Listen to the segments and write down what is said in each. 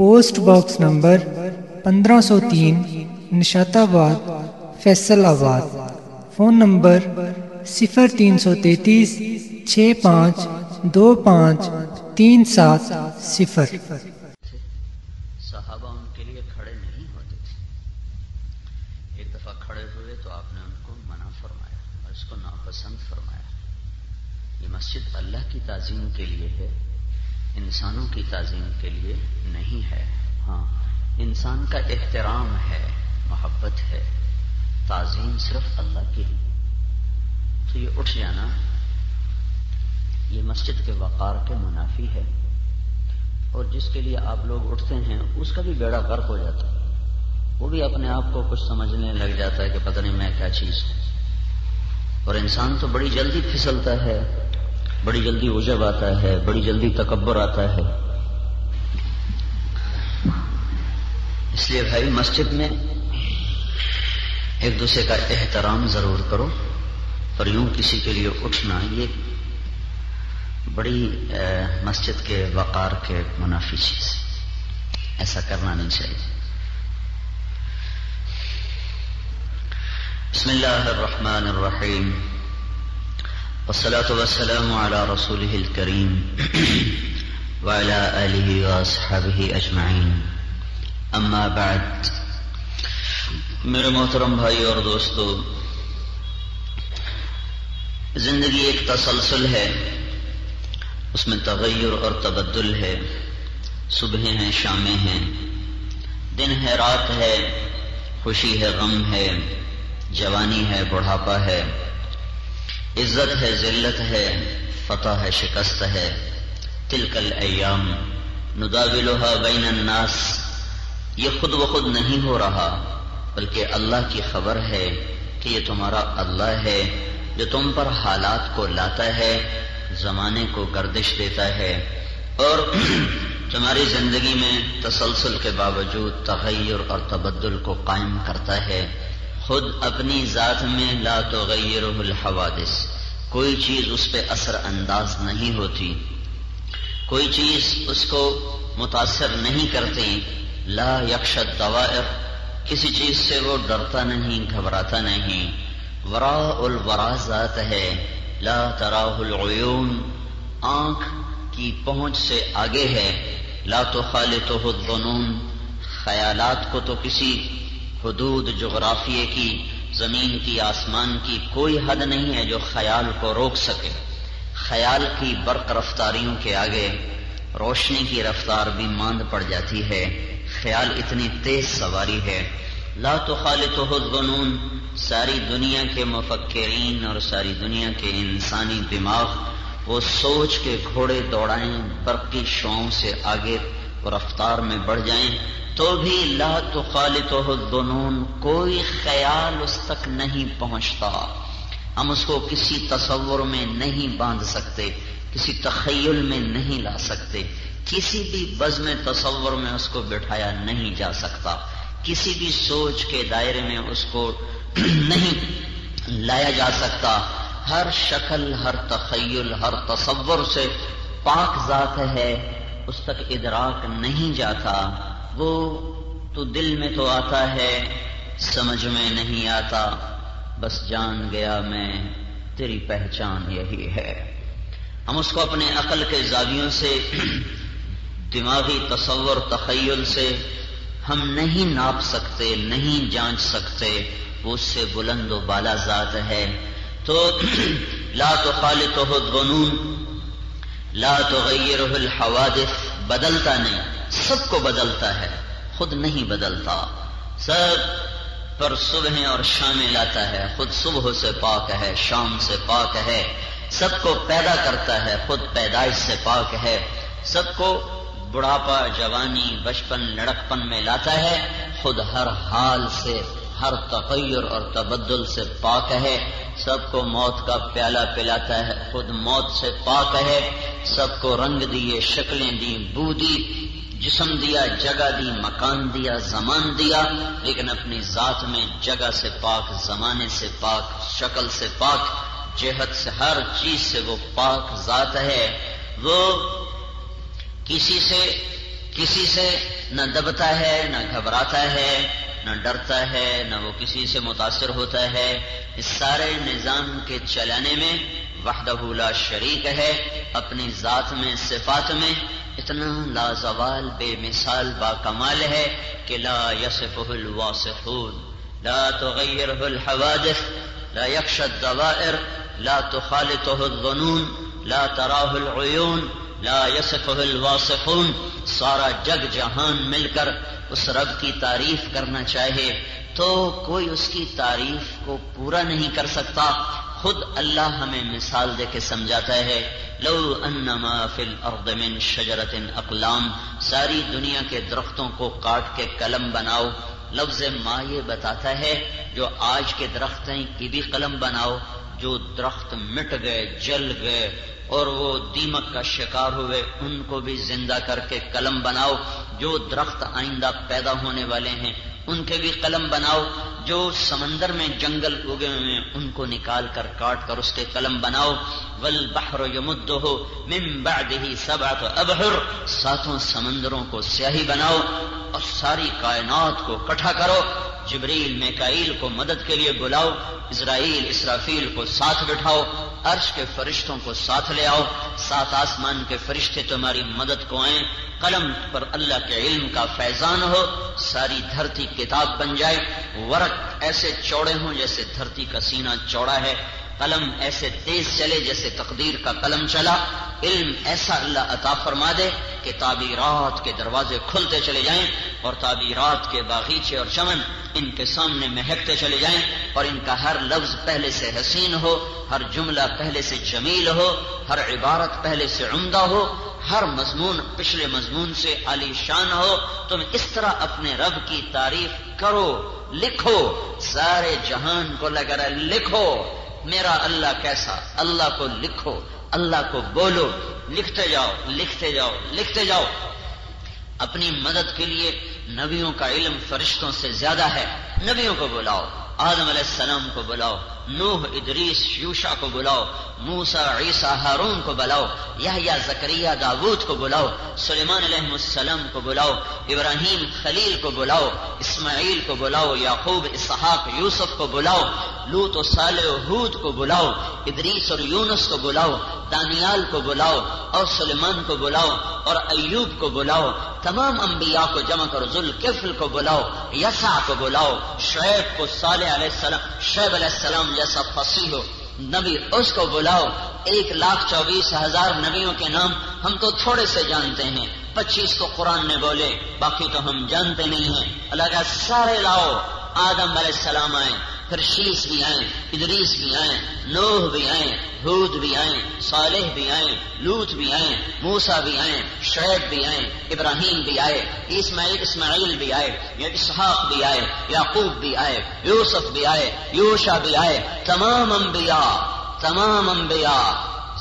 Post box number پندرہ سو تین نشات آباد فیصل آباد فون نمبر صفر تین سو تینتیس، چھ پانچ، دو پانچ، تین سات، صفر۔ صحابہ ان کے لیے کھڑے نہیں ہوتے تھے۔ ایک دفعہ کھڑے ہوئے تو آپ نے ان کو منع فرمایا اور اس کو ناپسند فرمایا۔ یہ مسجد اللہ کی تعظیم کے لیے ہے۔ انسانوں کی تعظیم کے لیے نہیں ہے۔ ہاں انسان کا احترام ہے، محبت ہے، تعظیم صرف اللہ کی تو یہ اٹھ جانا، یہ مسجد کے وقار کے منافی ہے۔ اور جس کے لیے آپ لوگ اٹھتے ہیں، اس کا بھی بیڑا غرق ہو جاتا ہے۔ وہ بھی اپنے آپ کو کچھ سمجھنے لگ جاتا ہے کہ پتہ نہیں میں کیا چیز ہوں۔ اور انسان تو بڑی جلدی پھسلتا ہے۔ بڑی جلدی عجب آتا ہے، بڑی جلدی تکبر آتا ہے۔ اس لیے بھائی مسجد میں ایک دوسرے کا احترام ضرور کرو، اور یوں کسی کے لیے اٹھنا، یہ بڑی مسجد کے وقار کے منافی چیز ایسا کرنا نہیں چاہیے۔ بسم اللہ الرحمن الرحیم۔ والصلاة والسلام على رسوله الكريم وعلى آله وأصحابه أجمعين. أما بعد، میرے محترم بھائی اور دوستو، زندگی ایک تسلسل ہے، اس میں تغیر اور تبدل ہے، صبح ہیں شامیں ہیں، دن ہے، رات ہے، خوشی ہے، غم ہے، جوانی ہے، بڑھاپا ہے عزت ہے، ذلت ہے، فتح ہے، شکست ہے۔ تلکل ایام نداولها بین الناس۔ یہ خود بخود نہیں ہو رہا، بلکہ اللہ کی خبر ہے کہ یہ تمہارا اللہ ہے، جو تم پر حالات کو لاتا ہے، زمانے کو گردش دیتا ہے۔ اور تمہاری زندگی میں تسلسل کے باوجود تغیر اور تبدل کو قائم کرتا ہے۔ خود اپنی ذات میں لا تغیر الحوادث۔ کوئی چیز اس پہ اثر انداز نہیں ہوتی۔ کوئی چیز اس کو متاثر نہیں کرتی۔ لا یکشت دوائر کسی چیز سے وہ ڈرتا نہیں، گھبراتا نہیں۔ ورا الورا ذات ہے۔ لا تراہ العیون۔ آنکھ کی پہنچ سے آگے ہے۔ لا تو خالت خیالات کو تو کسی حدود جغرافیے کی، زمین کی، آسمان کی کوئی حد نہیں ہے جو خیال کو روک سکے۔ خیال کی برق رفتاریوں کے آگے روشنی کی رفتار بھی ماند پڑ جاتی ہے۔ خیال اتنی تیز سواری ہے۔ لا تو خالد ساری دنیا کے مفکرین اور ساری دنیا کے انسانی دماغ وہ سوچ کے گھوڑے دوڑائیں برقی شوؤں سے آگے رفتار میں بڑھ جائیں تو بھی لا تو خالد کوئی خیال اس تک نہیں پہنچتا۔ ہم اس کو کسی تصور میں نہیں باندھ سکتے، کسی تخیل میں نہیں لا سکتے۔ کسی بھی بزم تصور میں اس کو بٹھایا نہیں جا سکتا۔ کسی بھی سوچ کے دائرے میں اس کو نہیں لایا جا سکتا۔ ہر شکل، ہر تخیل، ہر تصور سے پاک ذات ہے۔ اس تک ادراک نہیں جاتا، وہ تو دل میں تو آتا ہے، سمجھ میں نہیں آتا۔ بس جان گیا میں، تیری پہچان یہی ہے۔ ہم اس کو اپنے عقل کے زاویوں سے، دماغی تصور، تخیل سے ہم نہیں ناپ سکتے، نہیں جانچ سکتے۔ وہ اس سے بلند و بالا ذات ہے۔ تو لا تو خالد لا تو الحوادث بدلتا نہیں، سب کو بدلتا ہے، خود نہیں بدلتا۔ سب پر صبح اور شام لاتا ہے، خود صبح سے پاک ہے، شام سے پاک ہے۔ سب کو پیدا کرتا ہے، خود پیدائش سے پاک ہے۔ سب کو بڑھاپا، جوانی، بچپن، لڑکپن میں لاتا ہے۔ خود ہر حال سے، ہر تغیر اور تبدل سے پاک ہے۔ سب کو موت کا پیالہ پلاتا ہے، خود موت سے پاک ہے۔ سب کو رنگ دیے، شکلیں دی بو دی، جسم دیا، جگہ دی، مکان دیا، زمان دیا۔ لیکن اپنی ذات میں جگہ سے پاک، زمانے سے پاک، شکل سے پاک، جہت سے، ہر چیز سے وہ پاک ذات ہے۔ وہ کسی سے کسی سے نہ دبتا ہے، نہ گھبراتا ہے۔ نہ ڈرتا ہے، نہ وہ کسی سے متاثر ہوتا ہے۔ اس سارے نظام کے چلانے میں وحدہ لا شریک ہے، اپنی ذات میں، صفات میں۔ اتنا لازوال، بے مثال با کمال ہے کہ لا يصفه الواصفون، لا تغيره الحوادث، لا يخشى الدوائر، لا تخالطه الظنون، لا تراه العيون لا يصفه الواصفون سارا جگ جہان مل کر اس رب کی تعریف کرنا چاہے تو کوئی اس کی تعریف کو پورا نہیں کر سکتا۔ خود اللہ ہمیں مثال دے کے سمجھاتا ہے۔ لو انما فی الارض من شجرت اقلام، ساری دنیا کے درختوں کو کاٹ کے قلم بناؤ۔ لفظ ما یہ بتاتا ہے، جو آج کے درخت ہیں کی بھی قلم بناؤ، جو درخت مٹ گئے، جل گئے اور وہ دیمک کا شکار ہوئے۔ ان کو بھی زندہ کر کے قلم بناؤ۔ جو درخت آئندہ پیدا ہونے والے ہیں ان کے بھی قلم بناؤ جو سمندر میں جنگل اگے ہوئے ہیں، ان کو نکال کر کاٹ کر اس کے قلم بناؤ۔ ول بحر یمد ہو بعده ہی ابحر ساتوں سمندروں کو سیاہی بناؤ اور ساری کائنات کو کٹھا کرو۔ جبریل، میکائیل کو مدد کے لیے بلاؤ۔ اسرائیل، اسرافیل کو ساتھ بٹھاؤ۔ عرش کے فرشتوں کو ساتھ لے آؤ۔ سات آسمان کے فرشتے تمہاری مدد کو آئیں۔ قلم پر اللہ کے علم کا فیضان ہو، ساری دھرتی کتاب بن جائے۔ ورق ایسے چوڑے ہوں جیسے دھرتی کا سینہ چوڑا ہے۔ قلم ایسے تیز چلے جیسے تقدیر کا قلم چلا۔ علم ایسا اللہ عطا فرما دے کہ تعبیرات کے دروازے کھلتے چلے جائیں اور تعبیرات کے باغیچے اور چمن ان کے سامنے مہکتے چلے جائیں۔ اور ان کا ہر لفظ پہلے سے حسین ہو، ہر جملہ پہلے سے جمیل ہو، ہر عبارت پہلے سے عمدہ ہو۔ ہر مضمون، پچھلے مضمون سے علی شان ہو، تم اس طرح اپنے رب کی تعریف کرو، لکھو سارے جہان کو لگ رہا لکھو، میرا اللہ کیسا؟ اللہ کو لکھو، اللہ کو بولو، لکھتے جاؤ لکھتے جاؤ لکھتے جاؤ۔ اپنی مدد کے لیے نبیوں کا علم فرشتوں سے زیادہ ہے، نبیوں کو بلاؤ، آدم علیہ السلام کو بلاؤ نوح ادریس یوشا کو بلاؤ موسا عیسا ہارون کو بلاؤ یا زکریہ داود کو بلاؤ سلیمان علیہ السلام کو بلاؤ ابراہیم خلیل کو بلاؤ اسماعیل کو بلاؤ یعقوب اسحاق یوسف کو بلاؤ لوت و صالح و حود کو بلاؤ ادریس اور یونس کو بلاؤ دانیال کو بلاؤ اور سلیمان کو بلاؤ اور ایوب کو بلاؤ تمام انبیاء کو جمع کرو ذوالکفل کو بلاؤ یسع کو بلاؤ شعیب کو صالح علیہ السلام شعیب علیہ السلام جیسا فصیح ہو، نبی اس کو بلاؤ۔ ایک لاکھ چوبیس ہزار نبیوں کے نام ہم تو تھوڑے سے جانتے ہیں۔ پچیس تو قرآن نے بولے، باقی تو ہم جانتے نہیں ہیں۔ اللہ کا سارے لاؤ۔ آدم علیہ السلام آئے پھر شیش بھی آئیں، ادریس بھی آئیں، نوح بھی آئیں حود بھی آئیں، صالح بھی آئیں، لوت بھی آئیں موسا بھی آئیں، شعیب بھی آئیں، ابراہیم بھی آئے، اسماعیل اسماعیل بھی آئے، یا اسحاق بھی آئے، یعقوب بھی آئے، یوسف بھی آئے یوشا بھی آئے، تمام انبیاء تمام انبیاء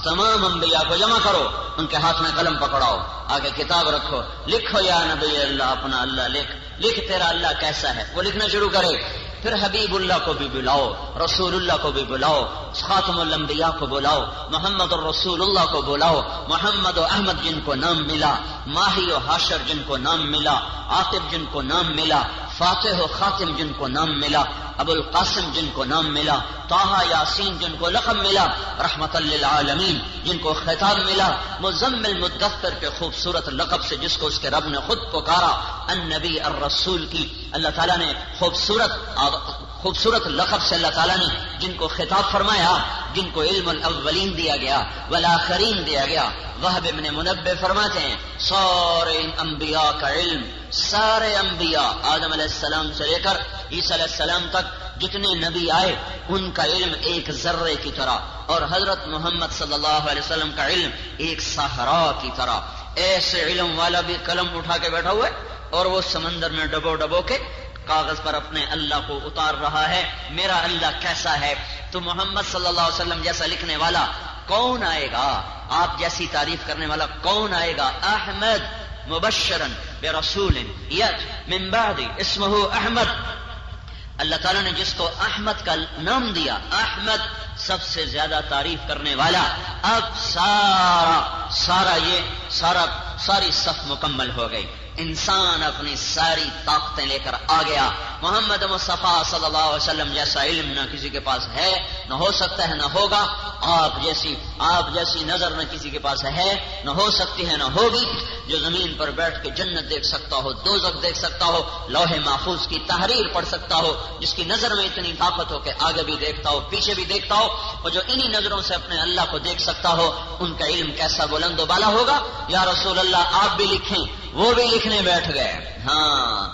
تمام انبیاء کو جمع کرو، ان کے ہاتھ میں قلم پکڑاؤ، آگے کتاب رکھو، لکھو، یا نبی اللہ، اپنا اللہ لکھ لکھ تیرا اللہ کیسا ہے، وہ لکھنا شروع کرے۔ پھر حبیب اللہ کو بھی بلاؤ، رسول اللہ کو بھی بلاؤ، خاتم الانبیاء کو بلاؤ، محمد الرسول اللہ کو بلاؤ، محمد و احمد جن کو نام ملا، ماہی و حاشر جن کو نام ملا عاطف جن کو نام ملا فاتح و خاتم جن کو نام ملا ابو القاسم جن کو نام ملا تاہا یاسین جن کو لقب ملا، رحمت للعالمین جن کو خطاب ملا، مزمل مدفر کے خوبصورت لقب سے جس کو اس کے رب نے خود پکارا، النبی الرسول کی۔ اللہ تعالیٰ نے خوبصورت خوبصورت لقب سے اللہ تعالیٰ نے جن کو خطاب فرمایا، جن کو علم الاولین دیا گیا، والآخرین دیا گیا۔ وہ ابن منبع فرماتے ہیں سارے انبیاء کا علم سارے انبیاء آدم علیہ السلام سے لے کر عیسی علیہ السلام تک جتنے نبی آئے، ان کا علم ایک ذرے کی طرح۔ اور حضرت محمد صلی اللہ علیہ وسلم کا علم ایک صحرا کی طرح۔ ایسے علم والا بھی قلم اٹھا کے بیٹھا ہوا ہے اور وہ سمندر میں ڈبو ڈبو کے کاغذ پر اپنے اللہ کو اتار رہا ہے۔ میرا اللہ کیسا ہے؟ تو محمد صلی اللہ علیہ وسلم جیسا لکھنے والا کون آئے گا؟ آپ جیسی تعریف کرنے والا کون آئے گا؟ احمد مبشرن برسول یت من بعد اسمہ احمد۔ اللہ تعالیٰ نے جس کو احمد کا نام دیا، احمد سب سے زیادہ تعریف کرنے والا۔ اب سارا سارا یہ، سارا، ساری صف مکمل ہو گئی۔ انسان اپنی ساری طاقتیں لے کر آ گیا۔ محمد مصطفیٰ صلی اللہ علیہ وسلم جیسا علم نہ کسی کے پاس ہے، نہ ہو سکتا ہے نہ ہوگا۔ آپ جیسی آپ جیسی نظر نہ کسی کے پاس ہے، نہ ہو سکتی ہے نہ ہوگی۔ جو زمین پر بیٹھ کے جنت دیکھ سکتا ہو دوزک دیکھ سکتا ہو، لوہے محفوظ کی تحریر پڑھ سکتا ہو، جس کی نظر میں اتنی طاقت ہو کہ آگے بھی دیکھتا ہو، پیچھے بھی دیکھتا ہو، اور جو انہی نظروں سے اپنے اللہ کو دیکھ سکتا ہو، ان کا علم کیسا بلند و بالا ہوگا؟ یا رسول اللہ، آپ بھی لکھیں، وہ بھی لکھنے بیٹھ گئے؟ ہاں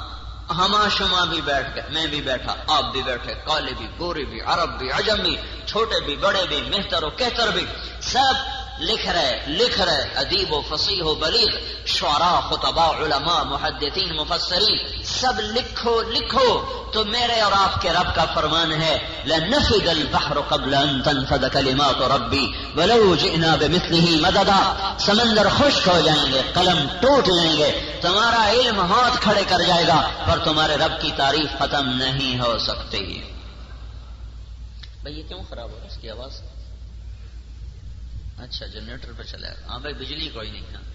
ہما شما بھی بیٹھ گئے، میں بھی بیٹھا، آپ بھی بیٹھے، کالے بھی گورے بھی، عرب بھی عجم بھی چھوٹے بھی، بڑے بھی، مہتر و کہتر بھی، سب لکھ رہے لکھ رہے، ادیب و فصیح و بلیغ، شعراء، خطباء، علماء، محدثین، مفسرین، سب لکھو لکھو، تو میرے اور آپ کے رب کا فرمان ہے، لنفد البحر قبل ان تنفد كلمات ربی ولو جئنا بمثله مددا، سمندر خشک ہو جائیں گے، قلم ٹوٹ جائیں گے، تمہارا علم ہاتھ کھڑے کر جائے گا، پر تمہارے رب کی تعریف ختم نہیں ہو سکتی۔ بھائی، یہ کیوں خراب ہو اس کی آواز؟ اچھا جنریٹر پہ چلے ہاں بھائی، بجلی کوئی نہیں ہے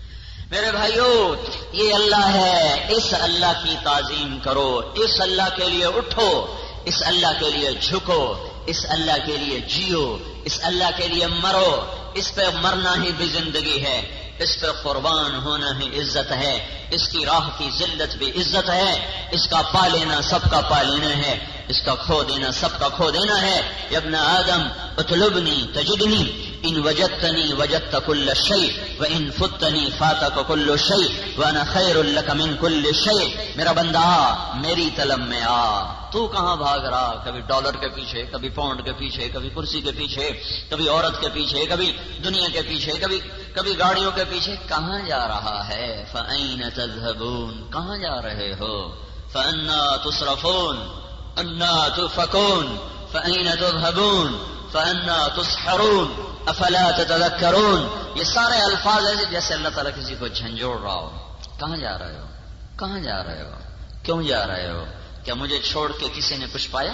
میرے بھائیو، یہ اللہ ہے۔ اس اللہ کی تعظیم کرو۔ اس اللہ کے لیے اٹھو۔ اس اللہ کے لیے جھکو۔ اس اللہ کے لیے جیو۔ اس اللہ کے لیے مرو۔ اس پہ مرنا ہی بھی زندگی ہے۔ اس پہ قربان ہونا ہی عزت ہے۔ اس کی راہ کی ذلت بھی عزت ہے۔ اس کا پا لینا سب کا پا لینا ہے۔ اس کا کھو دینا سب کا کھو دینا ہے۔ ابن آدم اطلبنی تجدنی۔ ان وجدتنی وجدت کل شیء و ان فتنی فاتک کل شیء وانا خیر لک من کل شیء. میرا بندہ، میری طلب میں آ۔ تو کہاں بھاگ رہا؟ کبھی ڈالر کے پیچھے، کبھی پاؤنڈ کے پیچھے، کبھی کرسی کے پیچھے، کبھی عورت کے پیچھے، کبھی دنیا کے پیچھے، کبھی کبھی گاڑیوں کے پیچھے۔ کہاں جا رہا ہے؟ فعین تذهبون؟ کہاں جا رہے ہو؟ فانا تصرفون؟ انا تفكون فاين تذهبون؟ فانا تسحرون افلا تتذكرون یہ سارے الفاظ ایسے جیسے اللہ تعالیٰ کسی کو جھنجھوڑ رہا ہو۔ کہاں جا رہے ہو؟ کہاں جا رہے ہو؟ کیوں جا رہے ہو؟ کیا مجھے چھوڑ کے کسی نے کچھ پایا؟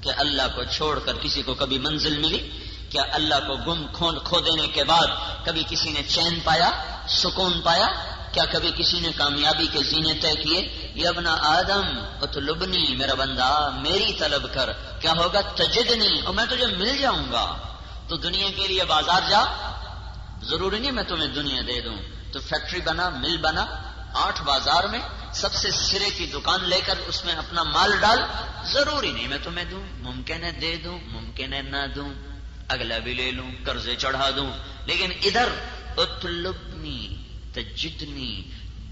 کیا اللہ کو چھوڑ کر کسی کو کبھی منزل ملی؟ کیا اللہ کو گم کھون کھو دینے کے بعد کبھی کسی نے چین پایا؟ سکون پایا؟ کیا کبھی کسی نے کامیابی کے زینے طے کیے؟ یہ اپنا آدم، اتلبنی، میرا بندہ، میری طلب کر۔ کیا ہوگا؟ تجدنی، اور میں تجھے مل جاؤں گا۔ تو دنیا کے لیے بازار جا۔ ضروری نہیں میں تمہیں دنیا دے دوں۔ تو فیکٹری بنا، مل بنا۔ آٹھ بازار میں سب سے سرے کی دکان لے کر اس میں اپنا مال ڈال۔ ضروری نہیں میں تمہیں دوں۔ ممکن ہے دے دوں، ممکن ہے نہ دوں۔ اگلا بھی لے لوں، قرضے چڑھا دوں۔ لیکن ادھر، اتلبنی۔ اطلبنی تجدنی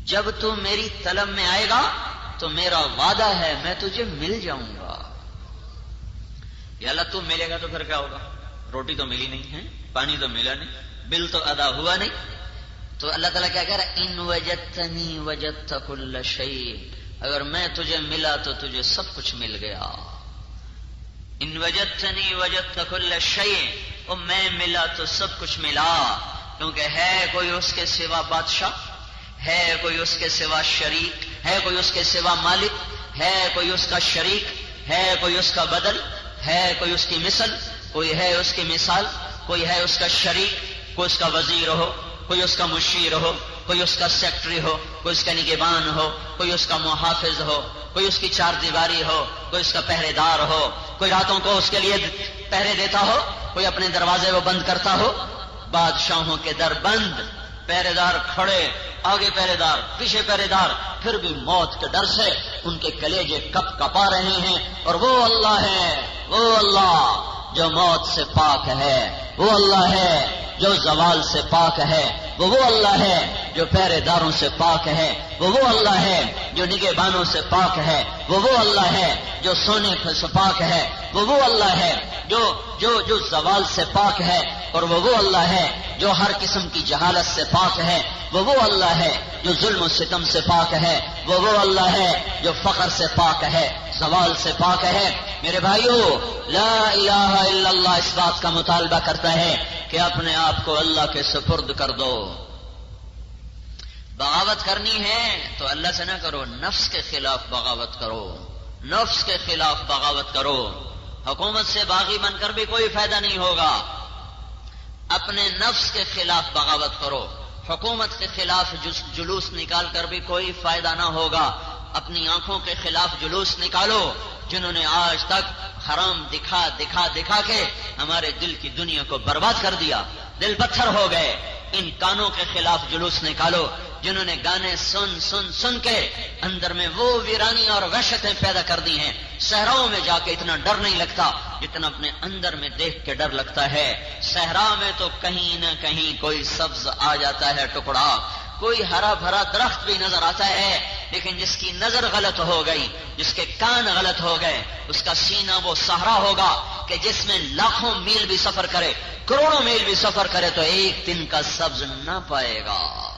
جب تو میری طلب میں آئے گا تو میرا وعدہ ہے میں تجھے مل جاؤں گا۔ یا اللہ، تو ملے گا تو پھر کیا ہوگا؟ روٹی تو ملی نہیں ہے، پانی تو ملا نہیں، بل تو ادا ہوا نہیں۔ تو اللہ تعالیٰ کیا کہہ رہا ان وجتنی وجت کل شعی اگر میں تجھے ملا تو تجھے سب کچھ مل گیا۔ ان وجتنی وجت کل شعی اور میں ملا تو سب کچھ ملا۔ کیونکہ ہے کوئی اس کے سوا بادشاہ ہے کوئی اس کے سوا شریک ہے کوئی اس کے سوا مالک ہے کوئی اس کا شریک ہے کوئی اس کا بدل ہے کوئی اس کی مثل کوئی ہے اس کی مثال کوئی ہے اس کا شریک کوئی اس کا وزیر ہو کوئی اس کا مشیر ہو کوئی اس کا سیکٹری ہو کوئی اس کا نگبان ہو کوئی اس کا محافظ ہو کوئی اس کی چار دیواری ہو کوئی اس کا پہرے دار ہو کوئی راتوں کو اس کے لیے پہرے دیتا ہو کوئی اپنے دروازے کو بند کرتا ہو بادشاہوں کے در بند پہرے دار کھڑے، آگے پہرے دار پیچھے پہرے دار پھر بھی موت کے ڈر سے ان کے کلیجے کپ کپا رہے ہیں اور وہ اللہ ہے، وہ اللہ۔ جو موت سے پاک ہے، وہ اللہ ہے جو زوال سے پاک ہے، وہ وہ اللہ ہے جو پہرے داروں سے پاک ہے، وہ وہ اللہ ہے جو نگے بانوں سے پاک ہے، وہ وہ اللہ ہے جو سونے سے پاک ہے، وہ وہ اللہ ہے جو جو جو زوال سے پاک ہے اور وہ وہ اللہ ہے جو ہر قسم کی جہالت سے پاک ہے، وہ وہ اللہ ہے جو ظلم و ستم سے پاک ہے، وہ وہ اللہ ہے جو فخر سے پاک ہے۔ زوال سے پاک ہے۔ میرے بھائیوں لا الہ الا اللہ اس بات کا مطالبہ کرتا ہے کہ اپنے آپ کو اللہ کے سپرد کر دو۔ بغاوت کرنی ہے تو اللہ سے نہ کرو، نفس کے خلاف بغاوت کرو۔ نفس کے خلاف بغاوت کرو۔ حکومت سے باغی بن کر بھی کوئی فائدہ نہیں ہوگا۔ اپنے نفس کے خلاف بغاوت کرو۔ حکومت کے خلاف جلوس نکال کر بھی کوئی فائدہ نہ ہوگا۔ اپنی آنکھوں کے خلاف جلوس نکالو، جنہوں نے آج تک حرام دکھا دکھا دکھا کے ہمارے دل کی دنیا کو برباد کر دیا۔ دل پتھر ہو گئے۔ ان کانوں کے خلاف جلوس نکالو، جنہوں نے گانے سن سن سن کے اندر میں وہ ویرانی اور وحشتیں پیدا کر دی ہیں۔ صحراؤں میں جا کے اتنا ڈر نہیں لگتا جتنا اپنے اندر میں دیکھ کے ڈر لگتا ہے۔ صحرا میں تو کہیں نہ کہیں کوئی سبز آ جاتا ہے ٹکڑا۔ کوئی ہرا بھرا درخت بھی نظر آتا ہے، لیکن جس کی نظر غلط ہو گئی، جس کے کان غلط ہو گئے، اس کا سینہ وہ سہارا ہوگا کہ جس میں لاکھوں میل بھی سفر کرے، کروڑوں میل بھی سفر کرے تو ایک دن کا سبز نہ پائے گا۔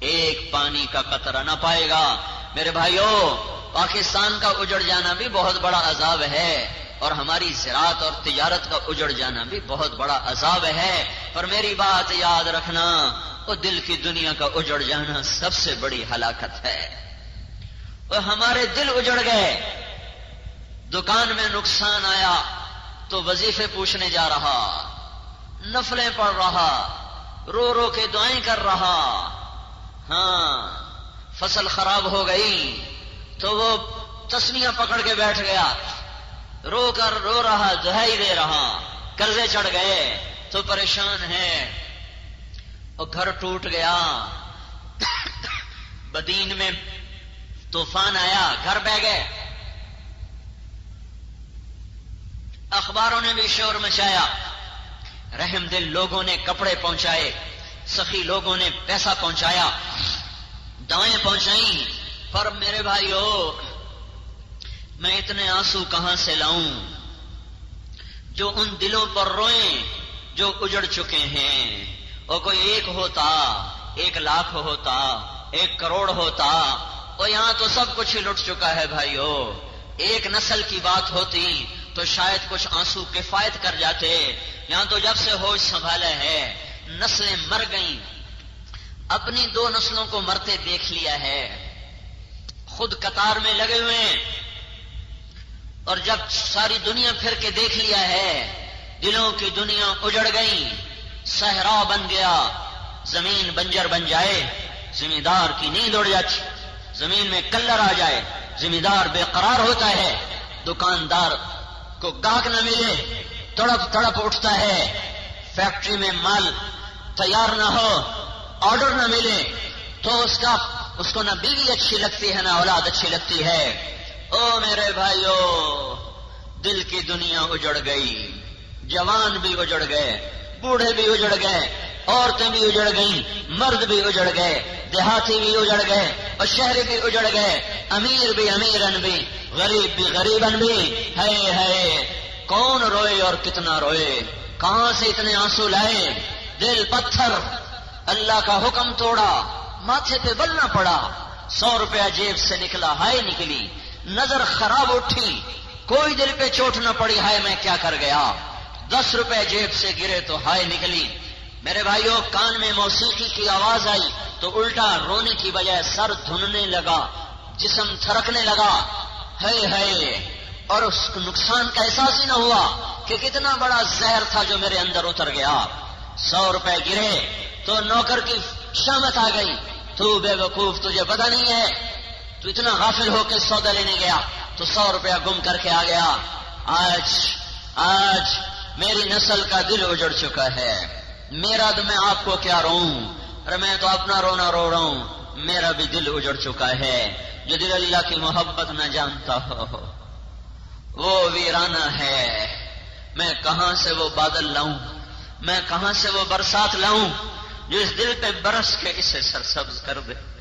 ایک پانی کا قطرہ نہ پائے گا۔ میرے بھائیوں پاکستان کا اجڑ جانا بھی بہت بڑا عذاب ہے۔ اور ہماری زراعت اور تجارت کا اجڑ جانا بھی بہت بڑا عذاب ہے۔ پر میری بات یاد رکھنا، وہ دل کی دنیا کا اجڑ جانا سب سے بڑی ہلاکت ہے۔ وہ ہمارے دل اجڑ گئے۔ دکان میں نقصان آیا تو وظیفے پوچھنے جا رہا، نفلیں پڑھ رہا، رو رو کے دعائیں کر رہا۔ ہاں فصل خراب ہو گئی تو وہ تسمیاں پکڑ کے بیٹھ گیا۔ رو کر رو رہا، دہائی دے رہا قرضے چڑھ گئے، تو پریشان ہے۔ اور گھر ٹوٹ گیا۔ بدین میں طوفان آیا، گھر بہ گئے۔ اخباروں نے بھی شور مچایا۔ رحم دل لوگوں نے کپڑے پہنچائے، سخی لوگوں نے پیسہ پہنچایا۔ دائیں پہنچائی پر میرے بھائی میں اتنے آنسو کہاں سے لاؤں؟ جو ان دلوں پر روئیں، جو اجڑ چکے ہیں۔ اور کوئی ایک ہوتا، ایک لاکھ ہوتا، ایک کروڑ ہوتا، اور یہاں تو سب کچھ ہی لٹ چکا ہے بھائیو۔ ایک نسل کی بات ہوتی تو شاید کچھ آنسو کفایت کر جاتے۔ یہاں تو جب سے ہوش سنبھالا ہے، نسلیں مر گئیں۔ اپنی دو نسلوں کو مرتے دیکھ لیا ہے۔ خود قطار میں لگے ہوئے اور جب ساری دنیا پھر کے دیکھ لیا ہے، دلوں کی دنیا اجڑ گئی صحرا بن گیا، زمین بنجر بن جائے، زمیندار کی نیند اڑ جاتی، زمین میں کلر آ جائے، زمیندار بے قرار ہوتا ہے، دکاندار کو گاہک نہ ملے، تڑپ تڑپ اٹھتا ہے، فیکٹری میں مال تیار نہ ہو، آرڈر نہ ملے، تو اس کا، اس کو نہ بیوی اچھی لگتی ہے، نہ اولاد اچھی لگتی ہے۔ او میرے بھائیو، دل کی دنیا اجڑ گئی، جوان بھی اجڑ گئے، بوڑھے بھی اجڑ گئے، عورتیں بھی اجڑ گئیں، مرد بھی اجڑ گئے، دیہاتی بھی اجڑ گئے، اور شہری بھی اجڑ گئے، امیر بھی امیرن بھی، غریب بھی غریبن بھی ہے ہے کون روئے اور کتنا روئے؟ کہاں سے اتنے آنسو لائے؟ دل پتھر، اللہ کا حکم توڑا، ماتھے پہ بلنا پڑا، سو روپیہ جیب سے نکلا، ہائے نکلی نظر خراب اٹھی، کوئی دل پہ چوٹ نہ پڑی، ہائے میں کیا کر گیا؟ دس روپے جیب سے گرے تو ہائے نکلی۔ میرے بھائیوں کان میں موسیقی کی آواز آئی تو الٹا رونے کی بجائے سر دھننے لگا، جسم تھرکنے لگا۔ ہے ہے اور اس نقصان کا احساس ہی نہ ہوا کہ کتنا بڑا زہر تھا جو میرے اندر اتر گیا۔ سو روپے گرے تو نوکر کی شامت آ گئی۔ تو بے وقوف، تجھے پتا نہیں ہے تو اتنا غافل ہو کے سودا لینے گیا تو سو روپیہ گم کر کے آ گیا۔ آج آج میری نسل کا دل اجڑ چکا ہے۔ میرا تو میں آپ کو کیا رو ارے میں تو اپنا رونا رو رہا ہوں۔ میرا بھی دل اجڑ چکا ہے۔ جو دل اللہ کی محبت نہ جانتا ہو۔ وہ ویرانہ ہے۔ میں کہاں سے وہ بادل لاؤں؟ میں کہاں سے وہ برسات لاؤں؟ جو اس دل پہ برس کے اسے سرسبز کر دے۔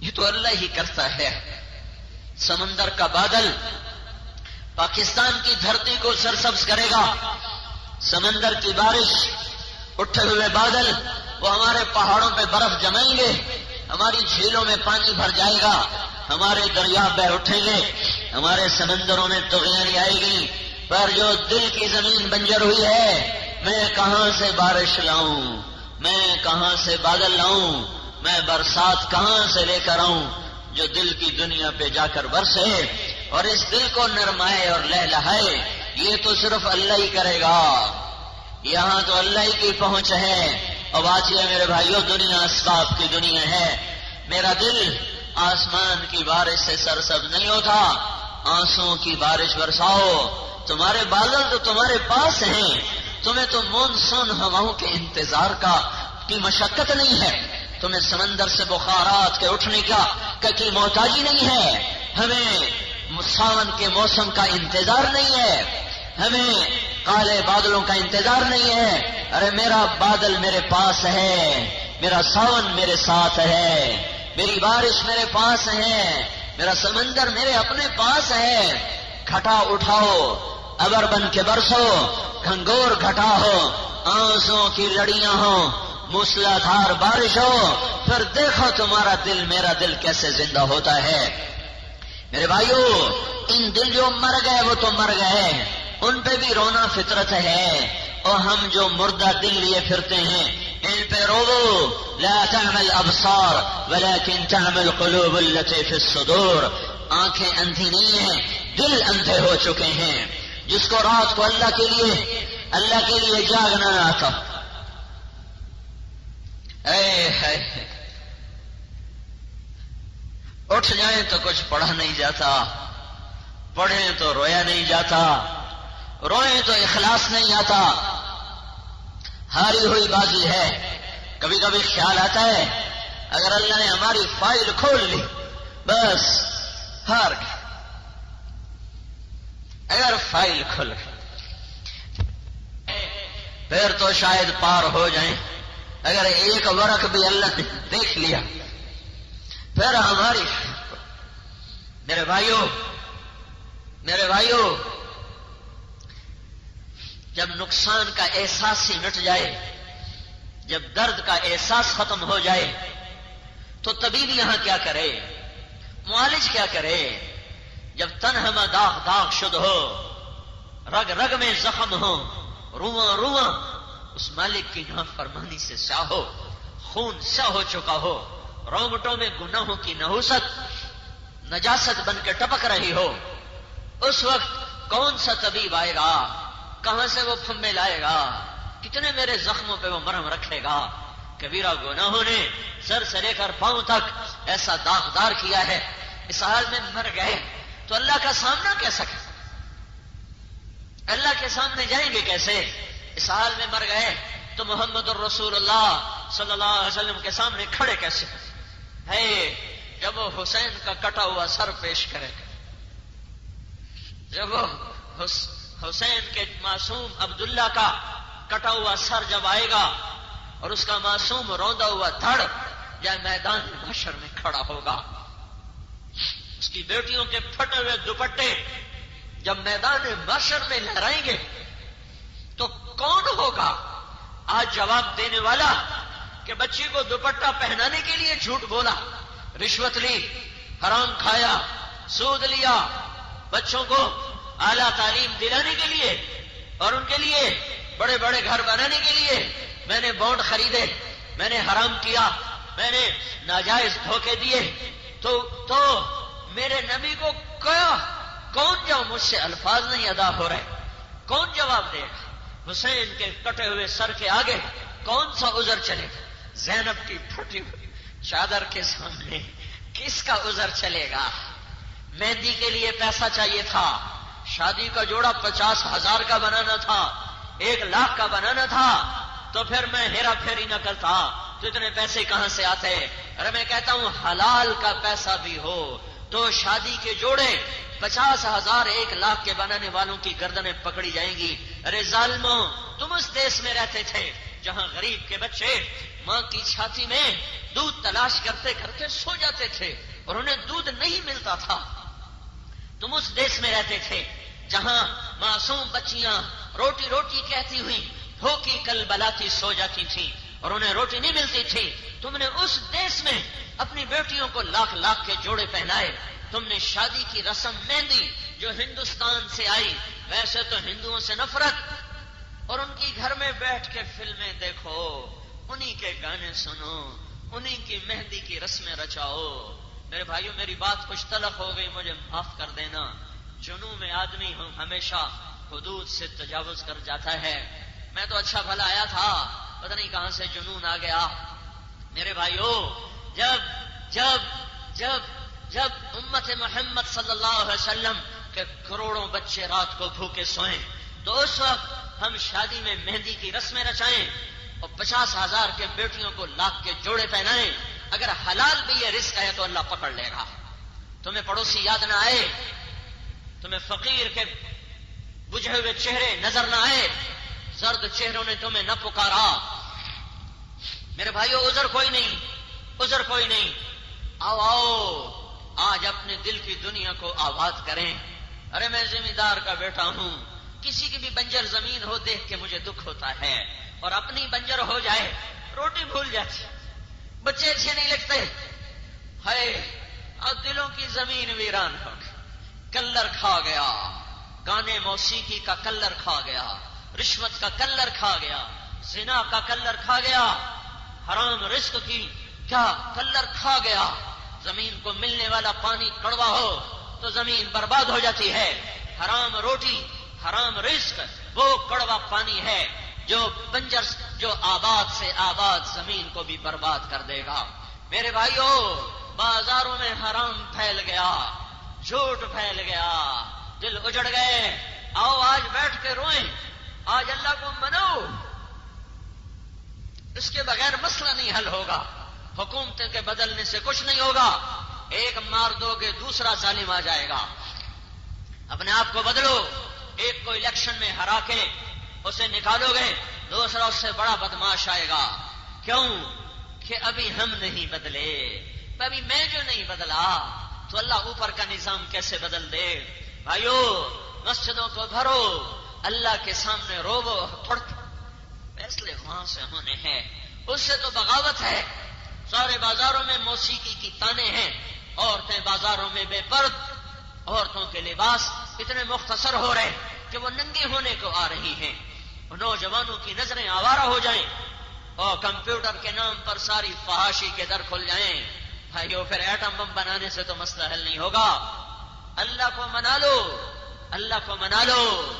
یہ تو اللہ ہی کرتا ہے۔ سمندر کا بادل پاکستان کی دھرتی کو سرسبز کرے گا۔ سمندر کی بارش، اٹھے ہوئے بادل، وہ ہمارے پہاڑوں پہ برف جمائیں گے۔ ہماری جھیلوں میں پانی بھر جائے گا۔ ہمارے دریا بہ اٹھیں گے۔ ہمارے سمندروں میں تغیانی آئے گی۔ پر جو دل کی زمین بنجر ہوئی ہے، میں کہاں سے بارش لاؤں؟ میں کہاں سے بادل لاؤں؟ میں برسات کہاں سے لے کر آؤں جو دل کی دنیا پہ جا کر برسے اور اس دل کو نرمائے اور لہلہائے یہ تو صرف اللہ ہی کرے گا۔ یہاں تو اللہ ہی کی پہنچ ہے۔ اور واچیے میرے بھائیوں دنیا اسباب کی دنیا ہے۔ میرا دل آسمان کی بارش سے سرسب نہیں ہوتا۔ آنسو کی بارش برساؤ۔ تمہارے بادل تو تمہارے پاس ہیں۔ تمہیں تو مونسون ہواؤں کے انتظار کا، کی مشقت نہیں ہے۔ تمہیں سمندر سے بخارات کے اٹھنے کا کی محتاجی نہیں ہے۔ ہمیں ساون کے موسم کا انتظار نہیں ہے۔ ہمیں کالے بادلوں کا انتظار نہیں ہے۔ ارے میرا بادل میرے پاس ہے۔ میرا ساون میرے ساتھ ہے۔ میری بارش میرے پاس ہے۔ میرا سمندر میرے اپنے پاس ہے۔ کھٹا اٹھاؤ ابر بن کے برسو گھنگور گھٹا ہو، آنسوں کی لڑیاں ہو موسلا دھار بارش ہو پھر دیکھو تمہارا دل میرا دل کیسے زندہ ہوتا ہے۔ میرے بھائیو، ان دل جو مر گئے وہ تو مر گئے، ان پہ بھی رونا فطرت ہے۔ اور ہم جو مردہ دل لیے پھرتے ہیں، ان پہ رو لا تعمل ابصار ولكن تعمل قلوب التي في الصدور۔ آنکھیں اندھی نہیں ہیں، دل اندھے ہو چکے ہیں۔ جس کو رات کو اللہ کے لیے، اللہ کے لیے جاگنا نہ آتا اے اٹھ جائیں تو کچھ پڑھا نہیں جاتا۔ پڑھیں تو رویا نہیں جاتا۔ روئیں تو اخلاص نہیں آتا۔ ہاری ہوئی بازی ہے۔ کبھی کبھی خیال آتا ہے۔ اگر اللہ نے ہماری فائل کھول لی، بس، ہار گیا اگر فائل کھل گئی، پھر تو شاید پار ہو جائیں۔ اگر ایک ورق بھی اللہ نے دیکھ لیا، پھر ہماری میرے بھائیوں میرے بھائیوں جب نقصان کا احساس ہی مٹ جائے، جب درد کا احساس ختم ہو جائے، تو طبیب یہاں کیا کرے؟ معالج کیا کرے؟ جب تن ہم داغ داغ شد ہو، رگ رگ میں زخم ہو رواں رواں اس مالک کی نہ فرمانی سے سیاہ ہو، خون سیاہ ہو چکا ہو رومٹوں میں گناہوں کی نحوست، نجاست بن کے ٹپک رہی ہو۔ اس وقت کون سا طبیب آئے گا؟ کہاں سے وہ پھمے لائے گا؟ کتنے میرے زخموں پہ وہ مرم رکھے گا؟ کبیرا گناہوں نے سر سے لے کر پاؤں تک ایسا داغدار کیا ہے۔ اس حال میں مر گئے۔ تو اللہ کا سامنا کیسا اللہ کے سامنے جائیں گے کیسے؟ اس میں مر گئے تو محمد الرسول اللہ صلی اللہ علیہ وسلم کے سامنے کھڑے کیسے ہے، جب وہ حسین کا کٹا ہوا سر پیش کرے گا۔ جب وہ حسین کے معصوم عبداللہ کا کٹا ہوا سر جب آئے گا اور اس کا معصوم روندا ہوا دھڑ، یا میدان بشر میں کھڑا ہوگا۔ اس کی بیٹیوں کے پھٹے ہوئے دوپٹے جب میدان بشر میں لہرائیں گے تو کون ہوگا؟ آج جواب دینے والا کہ بچی کو دوپٹہ پہنانے کے لیے جھوٹ بولا، رشوت لی، حرام کھایا، سود لیا، بچوں کو اعلی تعلیم دلانے کے لیے اور ان کے لیے بڑے بڑے گھر بنانے کے لیے میں نے بانڈ خریدے، میں نے حرام کیا، میں نے ناجائز دھوکے دیے۔ تو تو میرے نبی کو کیا، کون جو مجھ سے الفاظ نہیں ادا ہو رہے۔ کون جواب دے گا حسین کے کٹے ہوئے سر کے آگے کون سا ازر چلے گا؟ زینب کی پھٹی ہوئی چادر کے سامنے کس کا ازر چلے گا؟ مہندی کے لیے پیسہ چاہیے تھا، شادی کا جوڑا پچاس ہزار کا بنانا تھا، ایک لاکھ کا بنانا تھا، تو پھر میں ہیرا پھیری نہ کرتا، تو اتنے پیسے کہاں سے آتے؟ ارے میں کہتا ہوں، حلال کا پیسہ بھی ہو، تو شادی کے جوڑے پچاس ہزار ایک لاکھ کے بنانے والوں کی گردنیں پکڑی جائیں گی ارے ظالموں تم اس دیش میں رہتے تھے جہاں غریب کے بچے ماں کی چھاتی میں دودھ تلاش کرتے کرتے سو جاتے تھے اور انہیں دودھ نہیں ملتا تھا۔ تم اس دیش میں رہتے تھے جہاں معصوم بچیاں روٹی روٹی کہتی ہوئی کی کل بلاتی سو جاتی تھی اور انہیں روٹی نہیں ملتی تھی۔ تم نے اس دیش میں اپنی بیٹیوں کو لاکھ لاکھ کے جوڑے پہنائے۔ تم نے شادی کی رسم مہندی جو ہندوستان سے آئی ویسے تو ہندوؤں سے نفرت اور ان کی گھر میں بیٹھ کے فلمیں دیکھو، انہی کے گانے سنو، انہی کی مہندی کی رسمیں رچاؤ۔ میرے بھائیوں میری بات کچھ تلق ہو گئی، مجھے معاف کر دینا۔ جنو میں آدمی ہوں، ہمیشہ حدود سے تجاوز کر جاتا ہے۔ میں تو اچھا بھلا آیا تھا، پتہ نہیں کہاں سے جنون آ گیا۔ میرے بھائیوں جب جب جب جب امت محمد صلی اللہ علیہ وسلم کے کروڑوں بچے رات کو بھوکے سوئیں۔ تو اس وقت ہم شادی میں مہندی کی رسمیں رچائیں اور پچاس ہزار کے بیٹیوں کو لاکھ کے جوڑے پہنائیں۔ اگر حلال بھی یہ رسک ہے تو اللہ پکڑ لے گا۔ تمہیں پڑوسی یاد نہ آئے، تمہیں فقیر کے بجھے ہوئے چہرے نظر نہ آئے۔ زرد چہروں نے تمہیں نہ پکارا۔ میرے بھائیو ازر کوئی نہیں ازر کوئی نہیں۔ آؤ آؤ، آج اپنے دل کی دنیا کو آباد کریں۔ ارے میں ذمہ دار کا بیٹا ہوں، کسی کی بھی بنجر زمین ہو دیکھ کے مجھے دکھ ہوتا ہے اور اپنی بنجر ہو جائے، روٹی بھول جاتی، بچے اچھے نہیں لگتے۔ ہے اور دلوں کی زمین ویران ہو گئی، کلر کھا گیا، گانے موسیقی کا کلر کھا گیا، رشوت کا کلر کھا گیا، زنا کا کلر کھا گیا، حرام رزق کی کیا کلر کھا گیا، زمین کو ملنے والا پانی کڑوا ہو۔ تو زمین برباد ہو جاتی ہے۔ حرام روٹی، حرام رزق، وہ کڑوا پانی ہے جو بنجر، جو آباد سے آباد زمین کو بھی برباد کر دے گا۔ میرے بھائیوں بازاروں میں حرام پھیل گیا، جھوٹ پھیل گیا، دل اجڑ گئے۔ آؤ، آج بیٹھ کے روئیں۔ آج اللہ کو منو اس کے بغیر مسئلہ نہیں حل ہوگا۔ حکومتیں کے بدلنے سے کچھ نہیں ہوگا۔ ایک مار دو گے، دوسرا ظالم آ جائے گا۔ اپنے آپ کو بدلو، ایک کو الیکشن میں ہرا کے اسے نکالو گے، دوسرا اس سے بڑا بدماش آئے گا۔ کیوں؟ کہ ابھی ہم نہیں بدلے۔ ابھی میں جو نہیں بدلا، تو اللہ اوپر کا نظام کیسے بدل دے؟ بھائیو، مسجدوں کو بھرو، اللہ کے سامنے روبو تھوڑ فیصلے وہاں سے ہونے ہیں۔ اس سے تو بغاوت ہے۔ سارے بازاروں میں موسیقی کی تانے ہیں۔ عورتیں بازاروں میں بے پرد عورتوں کے لباس اتنے مختصر ہو رہے کہ وہ ننگے ہونے کو آ رہی ہیں۔ نوجوانوں کی نظریں آوارہ ہو جائیں۔ اور کمپیوٹر کے نام پر ساری فحاشی کے در کھل جائیں۔ بھائیو، پھر ایٹم بم بنانے سے تو مسئلہ حل نہیں ہوگا۔ اللہ کو منا لو، اللہ کو منا لو۔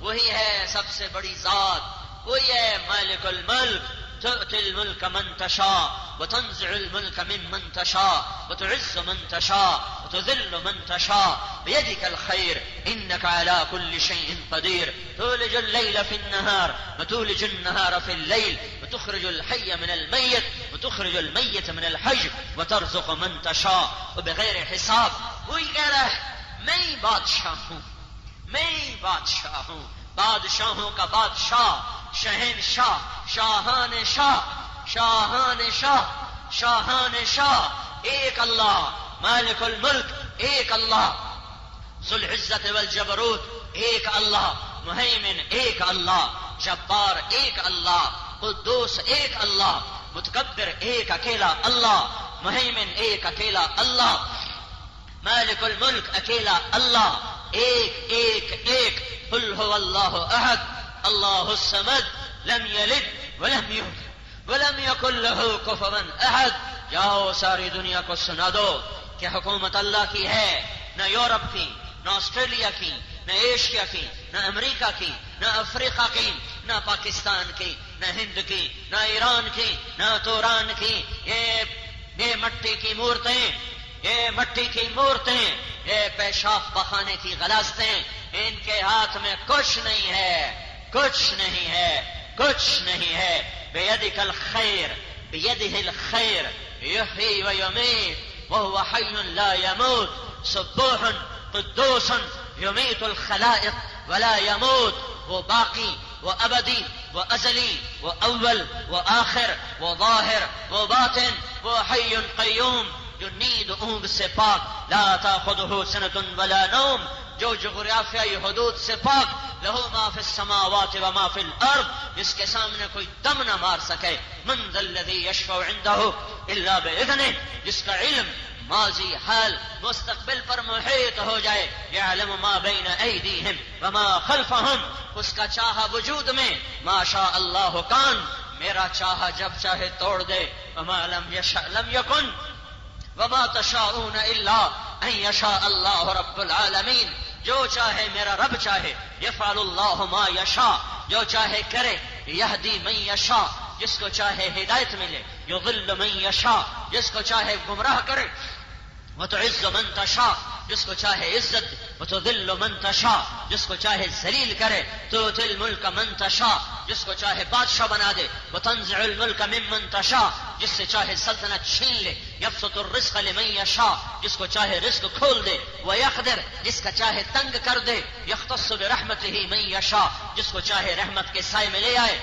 وہی ہے سب سے بڑی ذات، وہی ہے مالک الملک۔ تؤتي الملك من تشاء وتنزع الملك ممن تشاء وتعز من تشاء وتذل من تشاء. بيدك الخير إنك على كل شيء قدير. تولج الليل في النهار وتولج النهار في الليل وتخرج الحي من الميت وتخرج الميت من الحي وترزق من تشاء. وبغير حساب وہی کہہ رہا ہے میں بادشاہوں کا بادشاہ شہن شاہ شاہان شاہ شاہان شاہ شاہان شاہ، ایک اللہ، مالک الملک، ایک اللہ، ذوالعزت والجبروت، ایک اللہ، مہیمن ایک اللہ، جبار ایک اللہ، قدوس ایک اللہ، متکبر ایک اکیلا اللہ، مہیمن ایک اکیلا اللہ، مالک الملک اکیلا اللہ ایک ایک ایک، قل هو اللہ احد، اللہ السمد لم يلد ولم يولد ولم يكن له كفوا احد۔ جاؤ ساری دنیا کو سنا دو کہ حکومت اللہ کی ہے، نہ یورپ کی، نہ آسٹریلیا کی، نہ ایشیا کی، نہ امریکہ کی، نہ افریقہ کی، نہ پاکستان کی، نہ ہند کی، نہ ایران کی، نہ توران کی۔ یہ یہ مٹی کی مورتیں یہ مٹی کی مورتیں یہ پیشاب بخانے کی غلاستیں ان کے ہاتھ میں کچھ نہیں ہے، کچھ نہیں ہے، کچھ نہیں ہے۔ بے کل خیر بے الخير يحيي ويميت وهو حي لا يموت سبوح قدوس يميت الخلائق، ولا يموت وہ باقی، وہ ابدی، وہ ازلی، وہ اول، وہ آخر، وہ ظاہر، وہ باطن، وہ حی قیوم۔ جو نیند اونگ سے پاک، لا تاخذه سنة ولا نوم، جو جغرافیائی حدود سے پاک، لہو ما فی السماوات و ما فی الارض، جس کے سامنے کوئی دم نہ مار سکے، من ذا الذی یشفع عنده الا باذنه جس کا علم ماضی، حال، مستقبل پر محیط ہو جائے، یعلم ما بین ایدیہم وما خلفہم، اس کا چاہا وجود میں، ما شاء اللہ کان، میرا چاہا جب چاہے توڑ دے، وما لم یشاء لم یکن وما تشاؤون الا ان یشاء اللہ رب العالمین جو چاہے میرا رب چاہے یفعل اللہ ما یشا جو چاہے کرے یہدی من یشا جس کو چاہے ہدایت ملے یضل من یشا جس کو چاہے گمراہ کرے وہ تو عز من تشا جس کو چاہے عزت وہ تو دل و منتشا جس کو چاہے ذلیل کرے تو دل ملک منتشا جس کو چاہے بادشاہ بنا دے وہ تنز الملک من منتشا جس سے چاہے سلطنت چھین لے یفسط الرزق لمن یشا جس کو چاہے رزق کھول دے وہ یقدر جس کا چاہے تنگ کر دے، یختص برحمت ہی من یشا جس کو چاہے رحمت کے سائے میں لے آئے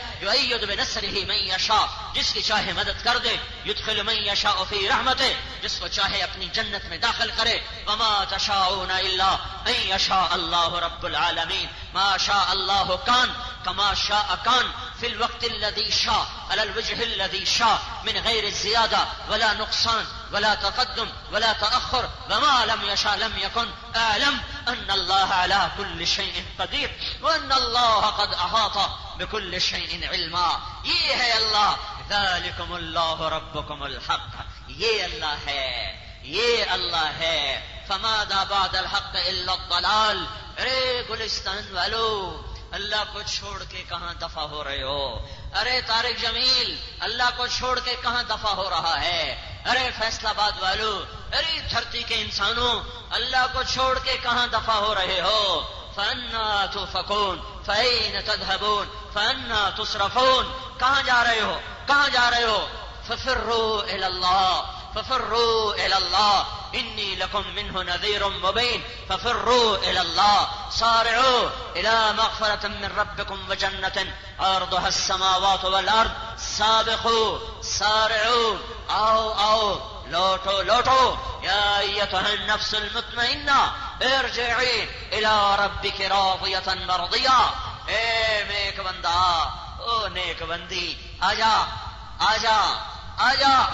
جو بنصر ہی من یشا جس کی چاہے مدد کر دے، یدخل من یشا فی رحمت جس کو چاہے اپنی جنت میں داخل کرے، وما تشاؤون إلا أن یشاء اللہ رب العالمین ما شاء اللہ کان کما شاء کان في الوقت الذي شاء على الوجه الذي شاء من غير الزيادة ولا نقصان ولا تقدم ولا تأخر. وما لم يشاء لم يكن. أعلم أن الله على كل شيء قدير وأن الله قد أحاط بكل شيء علما. یہ ہے ذلكم الله ربكم الحق. ہے یہ اللہ ہے فماذا بعد الحق الا الضلال؟ ارے گلستان والو، اللہ کو چھوڑ کے کہاں دفع ہو رہے ہو؟ ارے تارک جمیل، اللہ کو چھوڑ کے کہاں دفع ہو رہا ہے؟ ارے فیصلہ آباد والو، ارے دھرتی کے انسانوں، اللہ کو چھوڑ کے کہاں دفع ہو رہے ہو؟ فنا تو فکون فین تدہبون فنا تصرفون؟ کہاں جا رہے ہو؟ کہاں جا رہے ہو؟ ففرو اللہ ففروا إلى الله إني لكم منه نذير مبين. ففروا إلى الله. صارعوا إلى مغفرة من ربكم وجنة. عرضها السماوات والأرض. سابقوا. سارعوا أو أو. لوٹو لوٹو. يا أيتها النفس المطمئنة. ارجعي إلى ربك راضية مرضية. اے نیک بندہ أو نیک بندی آجا. آجا. آجا.